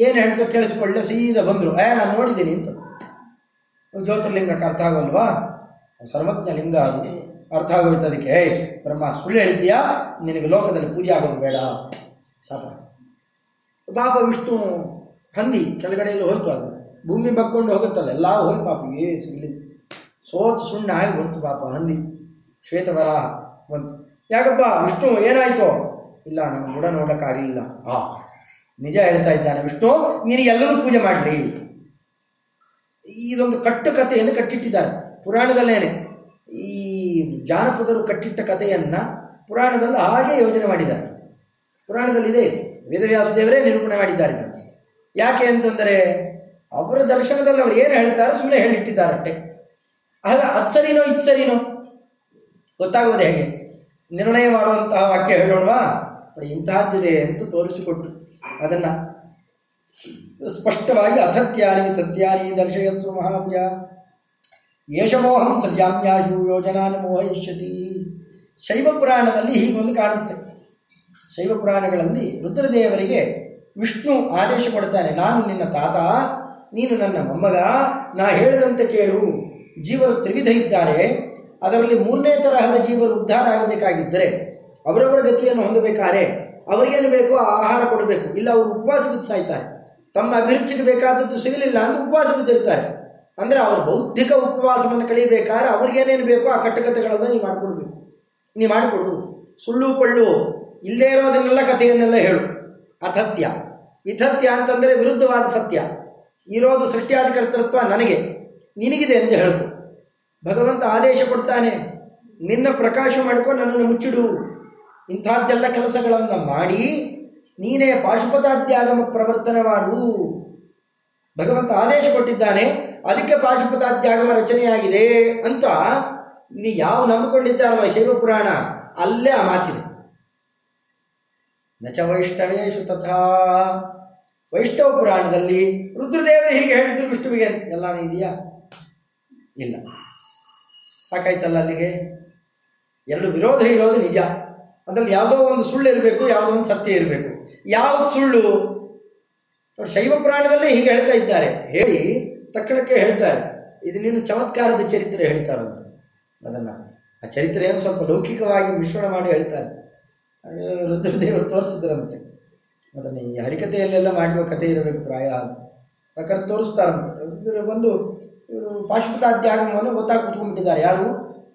ಏನು ಹೇಳ್ತೋ ಕೇಳಿಸ್ಕೊಳ್ಳೆ ಸೀದಾ ಬಂದರು. ಏ, ನಾನು ನೋಡಿದ್ದೀನಿ ಅಂತ. ಜ್ಯೋತಿರ್ಲಿಂಗಕ್ಕೆ ಅರ್ಥ ಆಗೋಲ್ವಾ? ಸರ್ವಜ್ಞ ಲಿಂಗ ಅದು ಅರ್ಥ ಆಗೋಯ್ತು ಅದಕ್ಕೆ. ಏಯ್, ಬ್ರಹ್ಮ, ಸುಳ್ಳು ಹೇಳಿದ್ಯಾ ನಿನಗೆ ಲೋಕದಲ್ಲಿ ಪೂಜೆ ಆಗೋದು ಬೇಡ. ಶಾಪ. ಪಾಪ ವಿಷ್ಣು ಹಂದಿ ಕೆಳಗಡೆಯಲ್ಲಿ ಹೋಯ್ತು ಅದು. ಭೂಮಿ ಬಗ್ಕೊಂಡು ಹೋಗುತ್ತಲ್ಲ ಎಲ್ಲ ಹೋಯ್ತು ಪಾಪ, ಏ ಸಿಗಲಿ ಸೋತು ಸುಣ್ಣ ಆಗಿ ಬಂತು ಪಾಪ ಹಂದಿ ಶ್ವೇತವರ ಬಂತು. ಯಾಕಪ್ಪ, ವಿಷ್ಣು ಏನಾಯಿತು? ಇಲ್ಲ ನಾನು ಕೂಡ ನೋಡೋಕ್ಕಾಗಲಿಲ್ಲ ಆ. ನಿಜ ಹೇಳ್ತಾ ಇದ್ದಾನೆ ವಿಷ್ಣು ಎಲ್ಲರೂ ಪೂಜೆ ಮಾಡಲಿ ಇದೊಂದು ಕಟ್ಟು ಕಥೆಯನ್ನು ಕಟ್ಟಿಟ್ಟಿದ್ದಾರೆ. ಪುರಾಣದಲ್ಲೇನೆ. ಈ ಜಾನಪದರು ಕಟ್ಟಿಟ್ಟ ಕಥೆಯನ್ನು ಪುರಾಣದಲ್ಲಿ ಹಾಗೆ ಯೋಜನೆ ಮಾಡಿದ್ದಾರೆ. ಪುರಾಣದಲ್ಲಿದೆ ವೇದವ್ಯಾಸ ದೇವರೇ ನಿರೂಪಣೆ ಮಾಡಿದ್ದಾರೆ. ಯಾಕೆ ಅಂತಂದರೆ, ಅವರ ದರ್ಶನದಲ್ಲಿ ಅವರು ಏನು ಹೇಳ್ತಾರೆ ಸುಮ್ಮನೆ ಹೇಳಿಟ್ಟಿದ್ದಾರೆ ಅಷ್ಟೇ. ಆಗ ಅಚ್ಚರಿನೋ ಇಚ್ಚರಿನೋ? ಗೊತ್ತಾಗೋದು ಹೇಗೆ? ನಿರ್ಣಯ ಮಾಡುವಂತಹ ವಾಕ್ಯ ಹೇಳೋಣವಾ? ಇಂತಹದ್ದಿದೆ ಅಂತ ತೋರಿಸಿಕೊಟ್ಟು. ಅದನ್ನು ಸ್ಪಷ್ಟವಾಗಿ ಅಥತ್ಯಾನಿ ತತ್ಯಾನಿ ದರ್ಶಯಸ್ವ ಮಹಾಭುಜ ಯೇಷಮೋಹಂ ಸಲ್ಯಾಮ್ಯಾಶು ಯೋಜನಾನ ಮೋಹಯಿಷ್ಯತಿ. ಶೈವ ಪುರಾಣದಲ್ಲಿ ಹೀಗೊಂದು ಕಾಣುತ್ತೆ. ಶೈವ ಪುರಾಣಗಳಲ್ಲಿ ರುದ್ರದೇವರಿಗೆ ವಿಷ್ಣು ಆದೇಶ ಕೊಡ್ತಾನೆ, ನಾನು ನಿನ್ನ ತಾತ, ನೀನು ನನ್ನ ಮೊಮ್ಮಗ, ನಾ ಹೇಳಿದಂತೆ ಕೇಳು. ಜೀವರು ತ್ರಿವಿಧ ಇದ್ದಾರೆ. ಅದರಲ್ಲಿ ಮೂರನೇ ತರಹದ ಜೀವರು ಉದ್ಧಾರ ಆಗಬೇಕಾಗಿದ್ದರೆ ಅವರವರ ಗತಿಯನ್ನು ಹೊಂದಬೇಕಾದ್ರೆ ಅವರಿಗೇನು ಬೇಕೋ? ಆಹಾರ ಕೊಡಬೇಕು. ಇಲ್ಲ, ಅವರು ಉಪವಾಸ ಬಿದ್ದು ಸಾಯ್ತಾರೆ. ತಮ್ಮ ಅಭಿರುಚಿಗೆ ಬೇಕಾದದ್ದು ಸಿಗಲಿಲ್ಲ ಅಂದ್ರೆ ಉಪವಾಸ ಬಿದ್ದಿರ್ತಾರೆ ಅಂದರೆ ಅವರ ಬೌದ್ಧಿಕ ಉಪವಾಸವನ್ನು ಕಳಿಬೇಕಾದ್ರೆ ಅವ್ರಿಗೇನೇನು ಬೇಕೋ ಆ ಕಟ್ಟುಕತೆಗಳನ್ನು ನೀವು ಮಾಡಿಕೊಡ್ಬೇಕು. ನೀವು ಮಾಡಿಕೊಡು. ಸುಳ್ಳು ಪಳ್ಳು, ಇಲ್ಲದೇ ಇರೋದನ್ನೆಲ್ಲ ಕಥೆಯನ್ನೆಲ್ಲ ಹೇಳು. ಅಥತ್ಯ. ವಿಥತ್ಯ ಅಂತಂದರೆ ವಿರುದ್ಧವಾದ ಸತ್ಯ. ಇರೋದು ಸೃಷ್ಟಿಯಾದ ಕರ್ತೃತ್ವ ನನಗೆ. ನಿನಗಿದೆ ಎಂದು ಹೇಳು. ಭಗವಂತ ಆದೇಶ ಕೊಡ್ತಾನೆ. ನಿನ್ನ ಪ್ರಕಾಶ ಮಾಡ್ಕೊಂಡು ನನ್ನನ್ನು ಮುಚ್ಚಿಡು. ಇಂಥದ್ದೆಲ್ಲ ಕೆಲಸಗಳನ್ನು ಮಾಡಿ ನೀನೇ ಪಾಶುಪತಾದ್ಯಾಗಮ ಪ್ರವರ್ತನೆ ಮಾಡು ಭಗವಂತ ಆದೇಶ ಕೊಟ್ಟಿದ್ದಾನೆ, ಅದಕ್ಕೆ ಪಾಶುಪತಾದ್ಯಾಗಮ ರಚನೆಯಾಗಿದೆ ಅಂತ ಇನ್ನು ಯಾವ ನಂಬಿಕೊಂಡಿದ್ದಾರಲ್ಲ ಶೈವ ಪುರಾಣ ಅಲ್ಲೇ ಆ ಮಾತಿದೆ. ನಚ ವೈಷ್ಣವೇಶು ತಥಾ. ವೈಷ್ಣವ ಪುರಾಣದಲ್ಲಿ ರುದ್ರದೇವರು ಹೀಗೆ ಹೇಳಿದ್ರು ವಿಷ್ಣುವಿಗೆ. ಎಲ್ಲ ಇದೆಯಾ? ಇಲ್ಲ. ಸಾಕಾಯ್ತಲ್ಲ ಅಲ್ಲಿಗೆ? ಎರಡು ವಿರೋಧ ಇರೋದು ನಿಜ. ಅದರಲ್ಲಿ ಯಾವುದೋ ಒಂದು ಸುಳ್ಳು ಇರಬೇಕು, ಯಾವುದೋ ಒಂದು ಸತ್ಯ ಇರಬೇಕು. ಯಾವುದು ಸುಳ್ಳು? ಶೈವ ಪುರಾಣದಲ್ಲೇ ಹೀಗೆ ಹೇಳ್ತಾ ಇದ್ದಾರೆ. ಹೇಳಿ, ತಕ್ಷಣಕ್ಕೆ ಹೇಳ್ತಾರೆ. ಇದು ನೀನು ಚಮತ್ಕಾರದ ಚರಿತ್ರೆ ಹೇಳ್ತಾರಂತ ಅದನ್ನು. ಆ ಚರಿತ್ರೆಯನ್ನು ಸ್ವಲ್ಪ ಲೌಕಿಕವಾಗಿ ಮಿಶ್ರಣ ಮಾಡಿ ಹೇಳ್ತಾರೆ. ರುದ್ರದೇವರು ತೋರಿಸಿದ್ರಂತೆ. ಅದನ್ನು ಈ ಹರಿಕತೆಯಲ್ಲೆಲ್ಲ ಮಾಡುವ ಕಥೆ ಇರಬೇಕು ಪ್ರಾಯ ಯಾಕಂದ್ರೆ ತೋರಿಸ್ತಾರಂತೆ. ಒಂದು ಇವರು ಪಾಶುಪತಾಧ್ಯಾಗಮವನ್ನು ಗೊತ್ತಾಗಿ ಕೂತ್ಕೊಂಡ್ಬಿಟ್ಟಿದ್ದಾರೆ. ಯಾರು?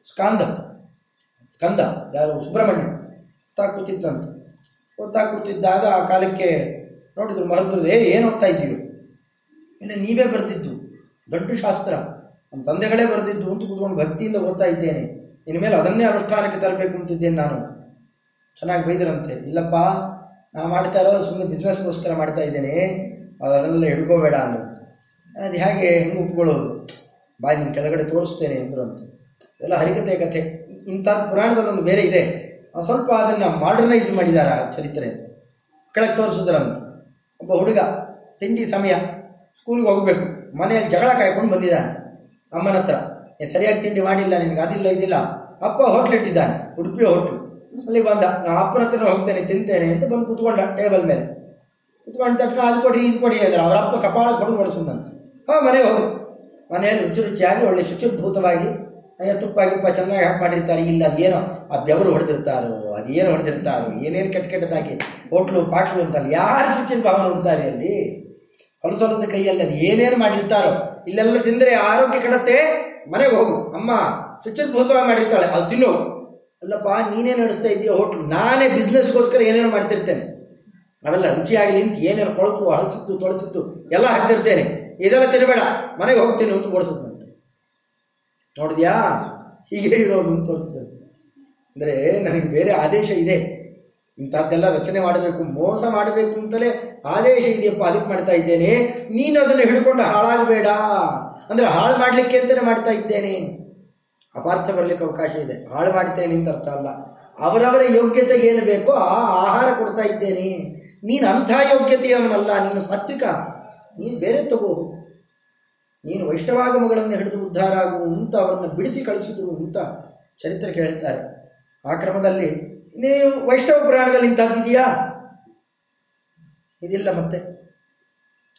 ಸ್ಕಾಂದ. ಸ್ಕಂದ. ಯಾರು? ಸುಬ್ರಹ್ಮಣ್ಯ ಓದ್ತಾ ಕೂತಿದ್ದಂತೆ ಓದ್ತಾ ಕೂತಿದ್ದಾಗ ಆ ಕಾಲಕ್ಕೆ ನೋಡಿದ್ರು ಮಹಂತರು ಏ ಏನು ಓದ್ತಾ ಇದ್ದೀವಿ ಇನ್ನು ನೀವೇ ಬರೆದಿದ್ದು ದೊಡ್ಡ ಶಾಸ್ತ್ರ. ನಮ್ಮ ತಂದೆಗಳೇ ಬರೆದಿದ್ದು ಅಂತ ಕೂತ್ಕೊಂಡು ಭಕ್ತಿಯಿಂದ ಓದ್ತಾ ಇದ್ದೇನೆ. ಮೇಲೆ ಅದನ್ನೇ ಅನುಷ್ಠಾನಕ್ಕೆ ತರಬೇಕು ಅಂತಿದ್ದೇನೆ ನಾನು. ಚೆನ್ನಾಗಿ ಬೈದ್ರಂತೆ. ಇಲ್ಲಪ್ಪ, ನಾ ಮಾಡ್ತಾ ಇರೋದು ಸುಮ್ಮನೆ ಬಿಸ್ನೆಸ್ಗೋಸ್ಕರ ಮಾಡ್ತಾ ಇದ್ದೇನೆ. ಅದನ್ನೆಲ್ಲ ಹಿಡ್ಕೋಬೇಡ ಅಂದರು. ಅದು ಹೇಗೆ ಹೆಂಗೆ ಒಪ್ಕೊಳ್ಳೋದು? ಬಾಯಿ ನಿಮ್ಮ ಕೆಳಗಡೆ ತೋರಿಸ್ತೇನೆ ಅಂದರು ಅಂತ. ಎಲ್ಲ ಹರಿಕತೆ ಕಥೆ. ಇಂಥ ಪುರಾಣದಲ್ಲೊಂದು ಬೇರೆ ಇದೆ. ಸ್ವಲ್ಪ ಅದನ್ನು ಮಾಡರ್ನೈಸ್ ಮಾಡಿದ್ದಾರೆ ಆ ಚರಿತ್ರೆ. ಕೆಳಗೆ ತೋರಿಸಿದ್ರಂತ ಒಬ್ಬ ಹುಡುಗ ತಿಂಡಿ ಸಮಯ ಸ್ಕೂಲ್ಗೆ ಹೋಗಬೇಕು. ಮನೆಯಲ್ಲಿ ಜಗಳ ಕಾಯ್ಕೊಂಡು ಬಂದಿದ್ದಾನೆ. ಅಮ್ಮನ ಹತ್ರ ಸರಿಯಾಗಿ ತಿಂಡಿ ಮಾಡಿಲ್ಲ, ನಿನಗೆ ಅದಿಲ್ಲ, ಇದಿಲ್ಲ. ಅಪ್ಪ ಹೋಟ್ಲ್ ಇಟ್ಟಿದ್ದಾನೆ, ಉಡುಪಿ ಹೋಟ್ಲು. ಅಲ್ಲಿ ಬಂದ, ನಾ ಅಪ್ಪನ ಹತ್ರ ಹೋಗ್ತೇನೆ, ತಿಂತೇನೆ ಅಂತ ಬಂದು ಕೂತ್ಕೊಂಡ ಟೇಬಲ್ ಮೇಲೆ. ಕುತ್ಕೊಂಡ ತಕ್ಷಣ, ಅದು ಕೊಡಿ, ಇದು ಕೊಡಿ ಅಂದ್ರೆ. ಅವರ ಅಪ್ಪ ಕಪಾಳ ಕೊಡು ಹೊಡಿಸಂದಂತ ಹಾಂ, ಮನೆಗೆ ಹೋಗು. ಮನೆಯಲ್ಲಿ ರುಚಿ ರುಚಿಯಾಗಿ, ಒಳ್ಳೆ ಶುಚಿರ್ಭೂತವಾಗಿ ಅಯ್ಯ ತುಪ್ಪ ಗಿಪ್ಪ ಚೆನ್ನಾಗಿ ಹಾಕಿ ಮಾಡಿರ್ತಾರೆ? ಇಲ್ಲ, ಅದೇನೋ ಆ ಬೆವರು ಹೊಡೆದಿರ್ತಾರೋ, ಅದೇನು ಹೊಡೆದಿರ್ತಾರೋ, ಏನೇನು ಕೆಟ್ಟ ಕೆಟ್ಟದಾಗಿ ಹೋಟ್ಲು, ಪಾಟ್ಲು ಅಂತಾರೆ ಯಾರು ಶುಚಿನ ಭಾವ ಹೊಡ್ತಾರೆ ಅಲ್ಲಿ? ಹೊಲಸ ಹೊಲಸ ಕೈಯಲ್ಲಿ ಅದು ಏನೇನು ಮಾಡಿರ್ತಾರೋ, ಇಲ್ಲೆಲ್ಲ ತಿಂದರೆ ಆರೋಗ್ಯ ಕೆಡತ್ತೆ, ಮನೆಗೆ ಹೋಗು. ಅಮ್ಮ ಶುಚಿರ್ಭೂತವಾಗಿ ಮಾಡಿರ್ತಾಳೆ, ಅದು ತಿನ್ನು. ಅಲ್ಲಪ್ಪ, ನೀನೇ ನಡೆಸ್ತಾ ಇದ್ದೀಯ ಹೋಟ್ಲು? ನಾನೇ ಬಿಸ್ನೆಸ್ಗೋಸ್ಕರ ಏನೇನು ಮಾಡ್ತಿರ್ತೇನೆ. ಅವೆಲ್ಲ ರುಚಿಯಾಗಿ ನಿಂತು ಏನೇನು ಕೊಳಕು ಹಳಸಿತ್ತು ತೊಳಸಿತ್ತು, ಎಲ್ಲ ಹಾಕ್ತಿರ್ತೇನೆ. ಇದೆಲ್ಲ ತಿನ್ನಬೇಡ ಮನೆಗೆ ಹೋಗ್ತೀನಿ ಅಂತ ಓಡಿಸಿದ್ನಂತೆ ನೋಡಿದ್ಯಾ? ಹೀಗೆ ಅಂತ ತೋರಿಸ್ತದೆ ಅಂದರೆ ನನಗೆ ಬೇರೆ ಆದೇಶ ಇದೆ. ಇಂಥದ್ದೆಲ್ಲ ರಚನೆ ಮಾಡಬೇಕು, ಮೋಸ ಮಾಡಬೇಕು ಅಂತಲೇ ಆದೇಶ ಇದೆಯಪ್ಪ, ಅದಕ್ಕೆ ಮಾಡ್ತಾ ಇದ್ದೇನೆ. ನೀನು ಅದನ್ನು ಹಿಡ್ಕೊಂಡು ಹಾಳಾಗಬೇಡ. ಅಂದರೆ ಹಾಳು ಮಾಡಲಿಕ್ಕೆ ಅಂತಲೇ ಮಾಡ್ತಾ ಇದ್ದೇನೆ. ಅಪಾರ್ಥ ಬರಲಿಕ್ಕೆ ಅವಕಾಶ ಇದೆ. ಹಾಳು ಮಾಡ್ತೇನೆ ಅಂತ ಅರ್ಥ ಅಲ್ಲ. ಅವರವರ ಯೋಗ್ಯತೆಗೆ ಏನು ಬೇಕೋ ಆ ಆಹಾರ ಕೊಡ್ತಾ ಇದ್ದೇನೆ. ನೀನು ಅಂಥ ಯೋಗ್ಯತೆಯವನಲ್ಲ, ನೀನು ಸಾತ್ವಿಕ. ನೀನು ಬೇರೆ ತಗೋ. ನೀನು ವೈಷ್ಣವಾಗಮಗಳನ್ನು ಹಿಡಿದು ಉದ್ಧಾರ ಆಗುವಂತ ಅವರನ್ನು ಬಿಡಿಸಿ ಕಳಿಸಿದ್ರು ಅಂತ ಚರಿತ್ರೆ ಕೇಳ್ತಾರೆ. ಆ ಕ್ರಮದಲ್ಲಿ ನೀವು ವೈಷ್ಣವ ಪುರಾಣದಲ್ಲಿ ಇಂಥದ್ದಿದೆಯಾ ಇದಿಲ್ಲ ಮತ್ತೆ.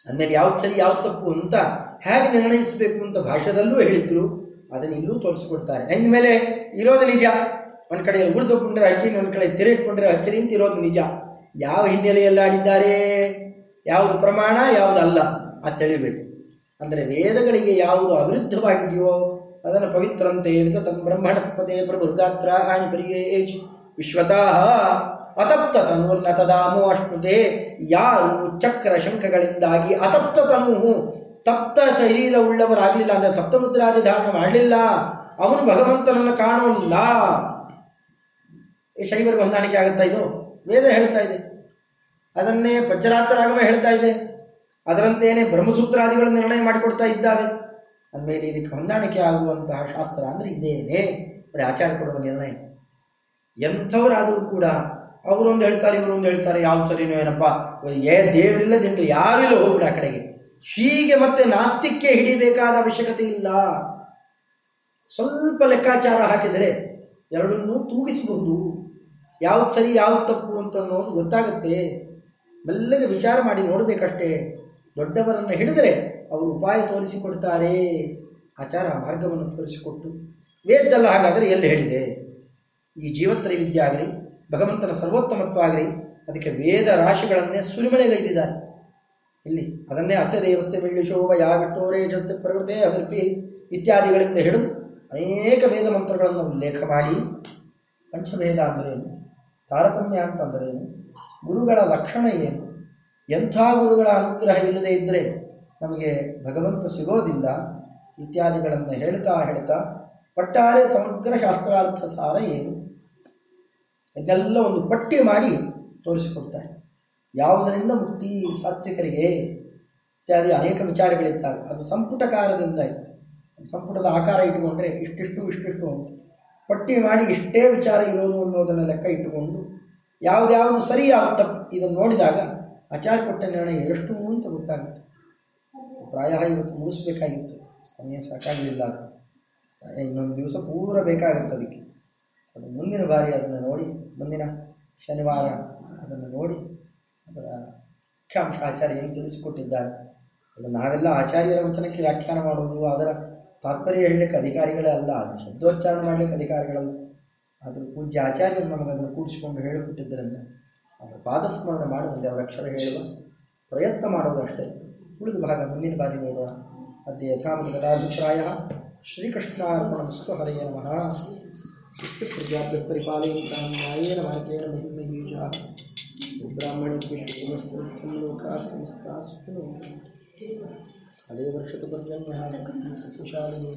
ಅಂದಮೇಲೆ ಯಾವ್ದು ಸರಿ ಯಾವ ತಪ್ಪು ಅಂತ ಹೇಗೆ ನಿರ್ಣಯಿಸಬೇಕು ಅಂತ ಭಾಷೆದಲ್ಲೂ ಹೇಳಿದ್ರು. ಅದನ್ನು ಇಲ್ಲೂ ತೋರಿಸ್ಕೊಡ್ತಾರೆ. ಮೇಲೆ ಇರೋದು ನಿಜ. ಒಂದು ಕಡೆ ಉಳಿದುಕೊಂಡ್ರೆ ಅಚ್ಚರಿ ಒಂದು ಕಡೆ ತಿರುಗಿಕೊಂಡ್ರೆ ಅಚ್ಚರಿ ಅಂತ ಇರೋದು ನಿಜ. ಯಾವ ಹಿನ್ನೆಲೆಯಲ್ಲಿ ಆಡಿದ್ದಾರೆ? ಯಾವುದು ಪ್ರಮಾಣ ಯಾವುದಲ್ಲ ಅಂತ ತಿಳಿಬೇಕು. ಅಂದರೆ ವೇದಗಳಿಗೆ ಯಾವುದು ಅವಿರುದ್ಧವಾಗಿದೆಯೋ ಅದನ್ನು ಪವಿತ್ರಂತೆ ತಮ್ಮ ಬ್ರಹ್ಮಣಸ್ಪತೆ ಪ್ರಭುರ್ಗಾತ್ರ ಹಾನಿ ಪರಿಯೇಜ್ ವಿಶ್ವತಃ ಅತಪ್ತ ತನುರ್ನ ತದಾಮೋ ಅಶ್ನುತೆ ಯಾರು ಚಕ್ರ ಶಂಖಗಳಿಂದಾಗಿ ಅತಪ್ತ ತನು ತಪ್ತ ಶರೀರ ಉಳ್ಳವರಾಗಲಿಲ್ಲ ಅಂದರೆ ತಪ್ತಮುದ್ರಾದಿ ಧಾರಣ ಮಾಡಲಿಲ್ಲ. ಅವನು ಭಗವಂತನನ್ನು ಕಾಣುವಲ್ಲ ಈ ಶೈವರಿಗೆ ಹೊಂದಾಣಿಕೆ ಆಗುತ್ತಾ ಇದು? ವೇದ ಹೇಳ್ತಾ ಇದೆ. ಅದನ್ನೇ ಪಂಚರಾತ್ರಾಗಮ ಹೇಳ್ತಾ ಇದೆ. ಅದರಂತೆಯೇ ಬ್ರಹ್ಮಸೂತ್ರಾದಿಗಳು ನಿರ್ಣಯ ಮಾಡಿಕೊಡ್ತಾ ಇದ್ದಾವೆ. ಅಂದಮೇಲೆ ಇದಕ್ಕೆ ಹೊಂದಾಣಿಕೆ ಆಗುವಂತಹ ಶಾಸ್ತ್ರ ಅಂದರೆ ಇದೇನೇ. ಬರೀ ಆಚಾರ ಕೊಡುವ ನಿರ್ಣಯ. ಎಂಥವರಾದರೂ ಕೂಡ ಅವರೊಂದು ಹೇಳ್ತಾರೆ, ಇವರೊಂದು ಹೇಳ್ತಾರೆ, ಯಾವ ಸರಿನೋ ಏನಪ್ಪ? ಏ ದೇವರಿಲ್ಲ ಜನರು, ಯಾರಿಲ್ಲ ಹೋಗ್ಬಿಡ ಆ ಕಡೆಗೆ. ಹೀಗೆ ಮತ್ತೆ ನಾಸ್ತಿಕ್ಯ ಹಿಡಿಬೇಕಾದ ಅವಶ್ಯಕತೆ ಇಲ್ಲ. ಸ್ವಲ್ಪ ಲೆಕ್ಕಾಚಾರ ಹಾಕಿದರೆ ಎರಡನ್ನೂ ತೂಗಿಸಬಹುದು ಯಾವ್ದು ಸರಿ, ಯಾವ್ದು ತಪ್ಪು ಅಂತ ಅನ್ನೋದು ಗೊತ್ತಾಗುತ್ತೆ. ಮೆಲ್ಲಗೆ ವಿಚಾರ ಮಾಡಿ ನೋಡಬೇಕಷ್ಟೇ. ದೊಡ್ಡವರನ್ನು ಹಿಡಿದರೆ ಅವರು ಉಪಾಯ ತೋರಿಸಿಕೊಡ್ತಾರೆ. ಆಚಾರ ಮಾರ್ಗವನ್ನು ತೋರಿಸಿಕೊಟ್ಟು ವೇದದಲ್ಲ ಹಾಗಾದರೆ ಎಲ್ಲಿ ಹೇಳಿದೆ? ಈ ಜೀವತ್ರ ವಿದ್ಯೆ ಆಗಲಿ, ಭಗವಂತನ ಸರ್ವೋತ್ತಮತ್ವ ಆಗಲಿ, ಅದಕ್ಕೆ ವೇದ ರಾಶಿಗಳನ್ನೇ ಸುರಿಮಳೆಗೈದಿದ್ದಾರೆ ಇಲ್ಲಿ ಅದನ್ನೇ ಅಸ್ಯ ದೇವಸ್ಯ ಬೆಳ್ಳಿಶೋಭ ಯಾವಿಷ್ಟೋರೇಜಸ್ಯ ಪ್ರವೃತೆ ಅಭಿರ್ಪಿ ಇತ್ಯಾದಿಗಳಿಂದ ಹಿಡಿದು ಅನೇಕ ವೇದ ಮಂತ್ರಗಳನ್ನು ಉಲ್ಲೇಖ ಮಾಡಿ. ಪಂಚಭೇದ ಅಂದರೇನು? ತಾರತಮ್ಯ ಅಂತಂದರೇನು ಗುರುಗಳ ಲಕ್ಷಣ ಏನು? ಎಂಥ ಗುರುಗಳ ಅನುಗ್ರಹ ಇಲ್ಲದೆ ಇದ್ದರೆ ನಮಗೆ ಭಗವಂತ ಸಿಗೋದಿಲ್ಲ ಇತ್ಯಾದಿಗಳನ್ನು ಹೇಳ್ತಾ ಹೇಳ್ತಾ ಒಟ್ಟಾರೆ ಸಮಗ್ರ ಶಾಸ್ತ್ರಾರ್ಥ ಸಾರ ಏನು? ಒಂದು ಪಟ್ಟಿ ಮಾಡಿ ತೋರಿಸಿಕೊಡ್ತಾರೆ ಯಾವುದರಿಂದ ಮುಕ್ತಿ ಸಾತ್ವಿಕರಿಗೆ ಇತ್ಯಾದಿ ಅನೇಕ ವಿಚಾರಗಳಿದ್ದಾವೆ. ಅದು ಸಂಪುಟಕಾರದಿಂದ ಸಂಪುಟದ ಆಕಾರ ಇಟ್ಟುಕೊಂಡ್ರೆ ಇಷ್ಟಿಷ್ಟು ಇಷ್ಟಿಷ್ಟು ಅಂತ ಪಟ್ಟಿ ಮಾಡಿ ಇಷ್ಟೇ ವಿಚಾರ ಇರೋದು ಅನ್ನೋದನ್ನು ಲೆಕ್ಕ ಇಟ್ಟುಕೊಂಡು ಯಾವುದ್ಯಾವುದು ಸರಿ ಯಾವ ತಪ್ಪು ಇದನ್ನು ನೋಡಿದಾಗ ಆಚಾರ್ಯ ಕೊಟ್ಟ ನಿರ್ಣಯ ಎಷ್ಟು ಅಂತ ಗೊತ್ತಾಗುತ್ತೆ. ಪ್ರಾಯ ಇವತ್ತು ಮುಗಿಸ್ಬೇಕಾಗಿತ್ತು. ಸಮಯ ಸಾಕಾಗಲಿಲ್ಲ. ಅದು ಇನ್ನೊಂದು ದಿವಸ ಪೂರ ಬೇಕಾಗುತ್ತೆ ಅದಕ್ಕೆ. ಅದು ಮುಂದಿನ ಬಾರಿ ಅದನ್ನು ನೋಡಿ, ಮುಂದಿನ ಶನಿವಾರ ಅದನ್ನು ನೋಡಿ, ಅದರ ಮುಖ್ಯಾಂಶ ಆಚಾರ್ಯ ಏನು ತಿಳಿಸಿಕೊಟ್ಟಿದ್ದಾರೆ. ಅದು ನಾವೆಲ್ಲ ಆಚಾರ್ಯರ ವಚನಕ್ಕೆ ವ್ಯಾಖ್ಯಾನ ಮಾಡುವುದು, ಅದರ ತಾತ್ಪರ್ಯ ಹೇಳಲಿಕ್ಕೆ ಅಧಿಕಾರಿಗಳೇ ಅಲ್ಲ, ಅದು ಶಬ್ದೋಚ್ಚಾರಣೆ ಮಾಡಲಿಕ್ಕೆ ಅಧಿಕಾರಿಗಳಲ್ಲ. ಆದರೂ ಪೂಜ್ಯ ಆಚಾರ್ಯರು ನಮಗೆ ಅದನ್ನು ಕೂಡಿಸಿಕೊಂಡು ಹೇಳಿಕೊಟ್ಟಿದ್ದರಿಂದ ಪಾದಸ್ಮರಣೆ ಮಾಡುವುದಿಲ್ಲ, ಅವರ ಅಕ್ಷರ ಹೇಳುವ ಪ್ರಯತ್ನ ಮಾಡೋದು ಅಷ್ಟೇ. ಉಳಿದ ಭಾಗ ಮುಂದಿನ ಬಾರಿ ನೋಡೋಣ ಅದ್ಯ ಯಥಾಮೃತಾಭಿಪ್ರಾಯ ಶ್ರೀಕೃಷ್ಣಾರ್ಪಣಮಸ್ತು ಹರೆಯ ನಮಃ. ಸುಸ್ತು ಪ್ರಜಾಭ್ಯ ಪರಿಪಾಲಯಂತಾಂ ನ್ಯಾಯೇನ ಮಾರ್ಗೇಣ ಮಹಿಮಯುಜಾ ಬ್ರಾಹ್ಮಣೇಭ್ಯ ಲೋಕಾ ಸಮಸ್ತಾ ಸುಖಿನೋ ಹರೇ ವರ್ಷತು ಪರ್ಜನ್ಯ ಸುಶಾಲಿನಿ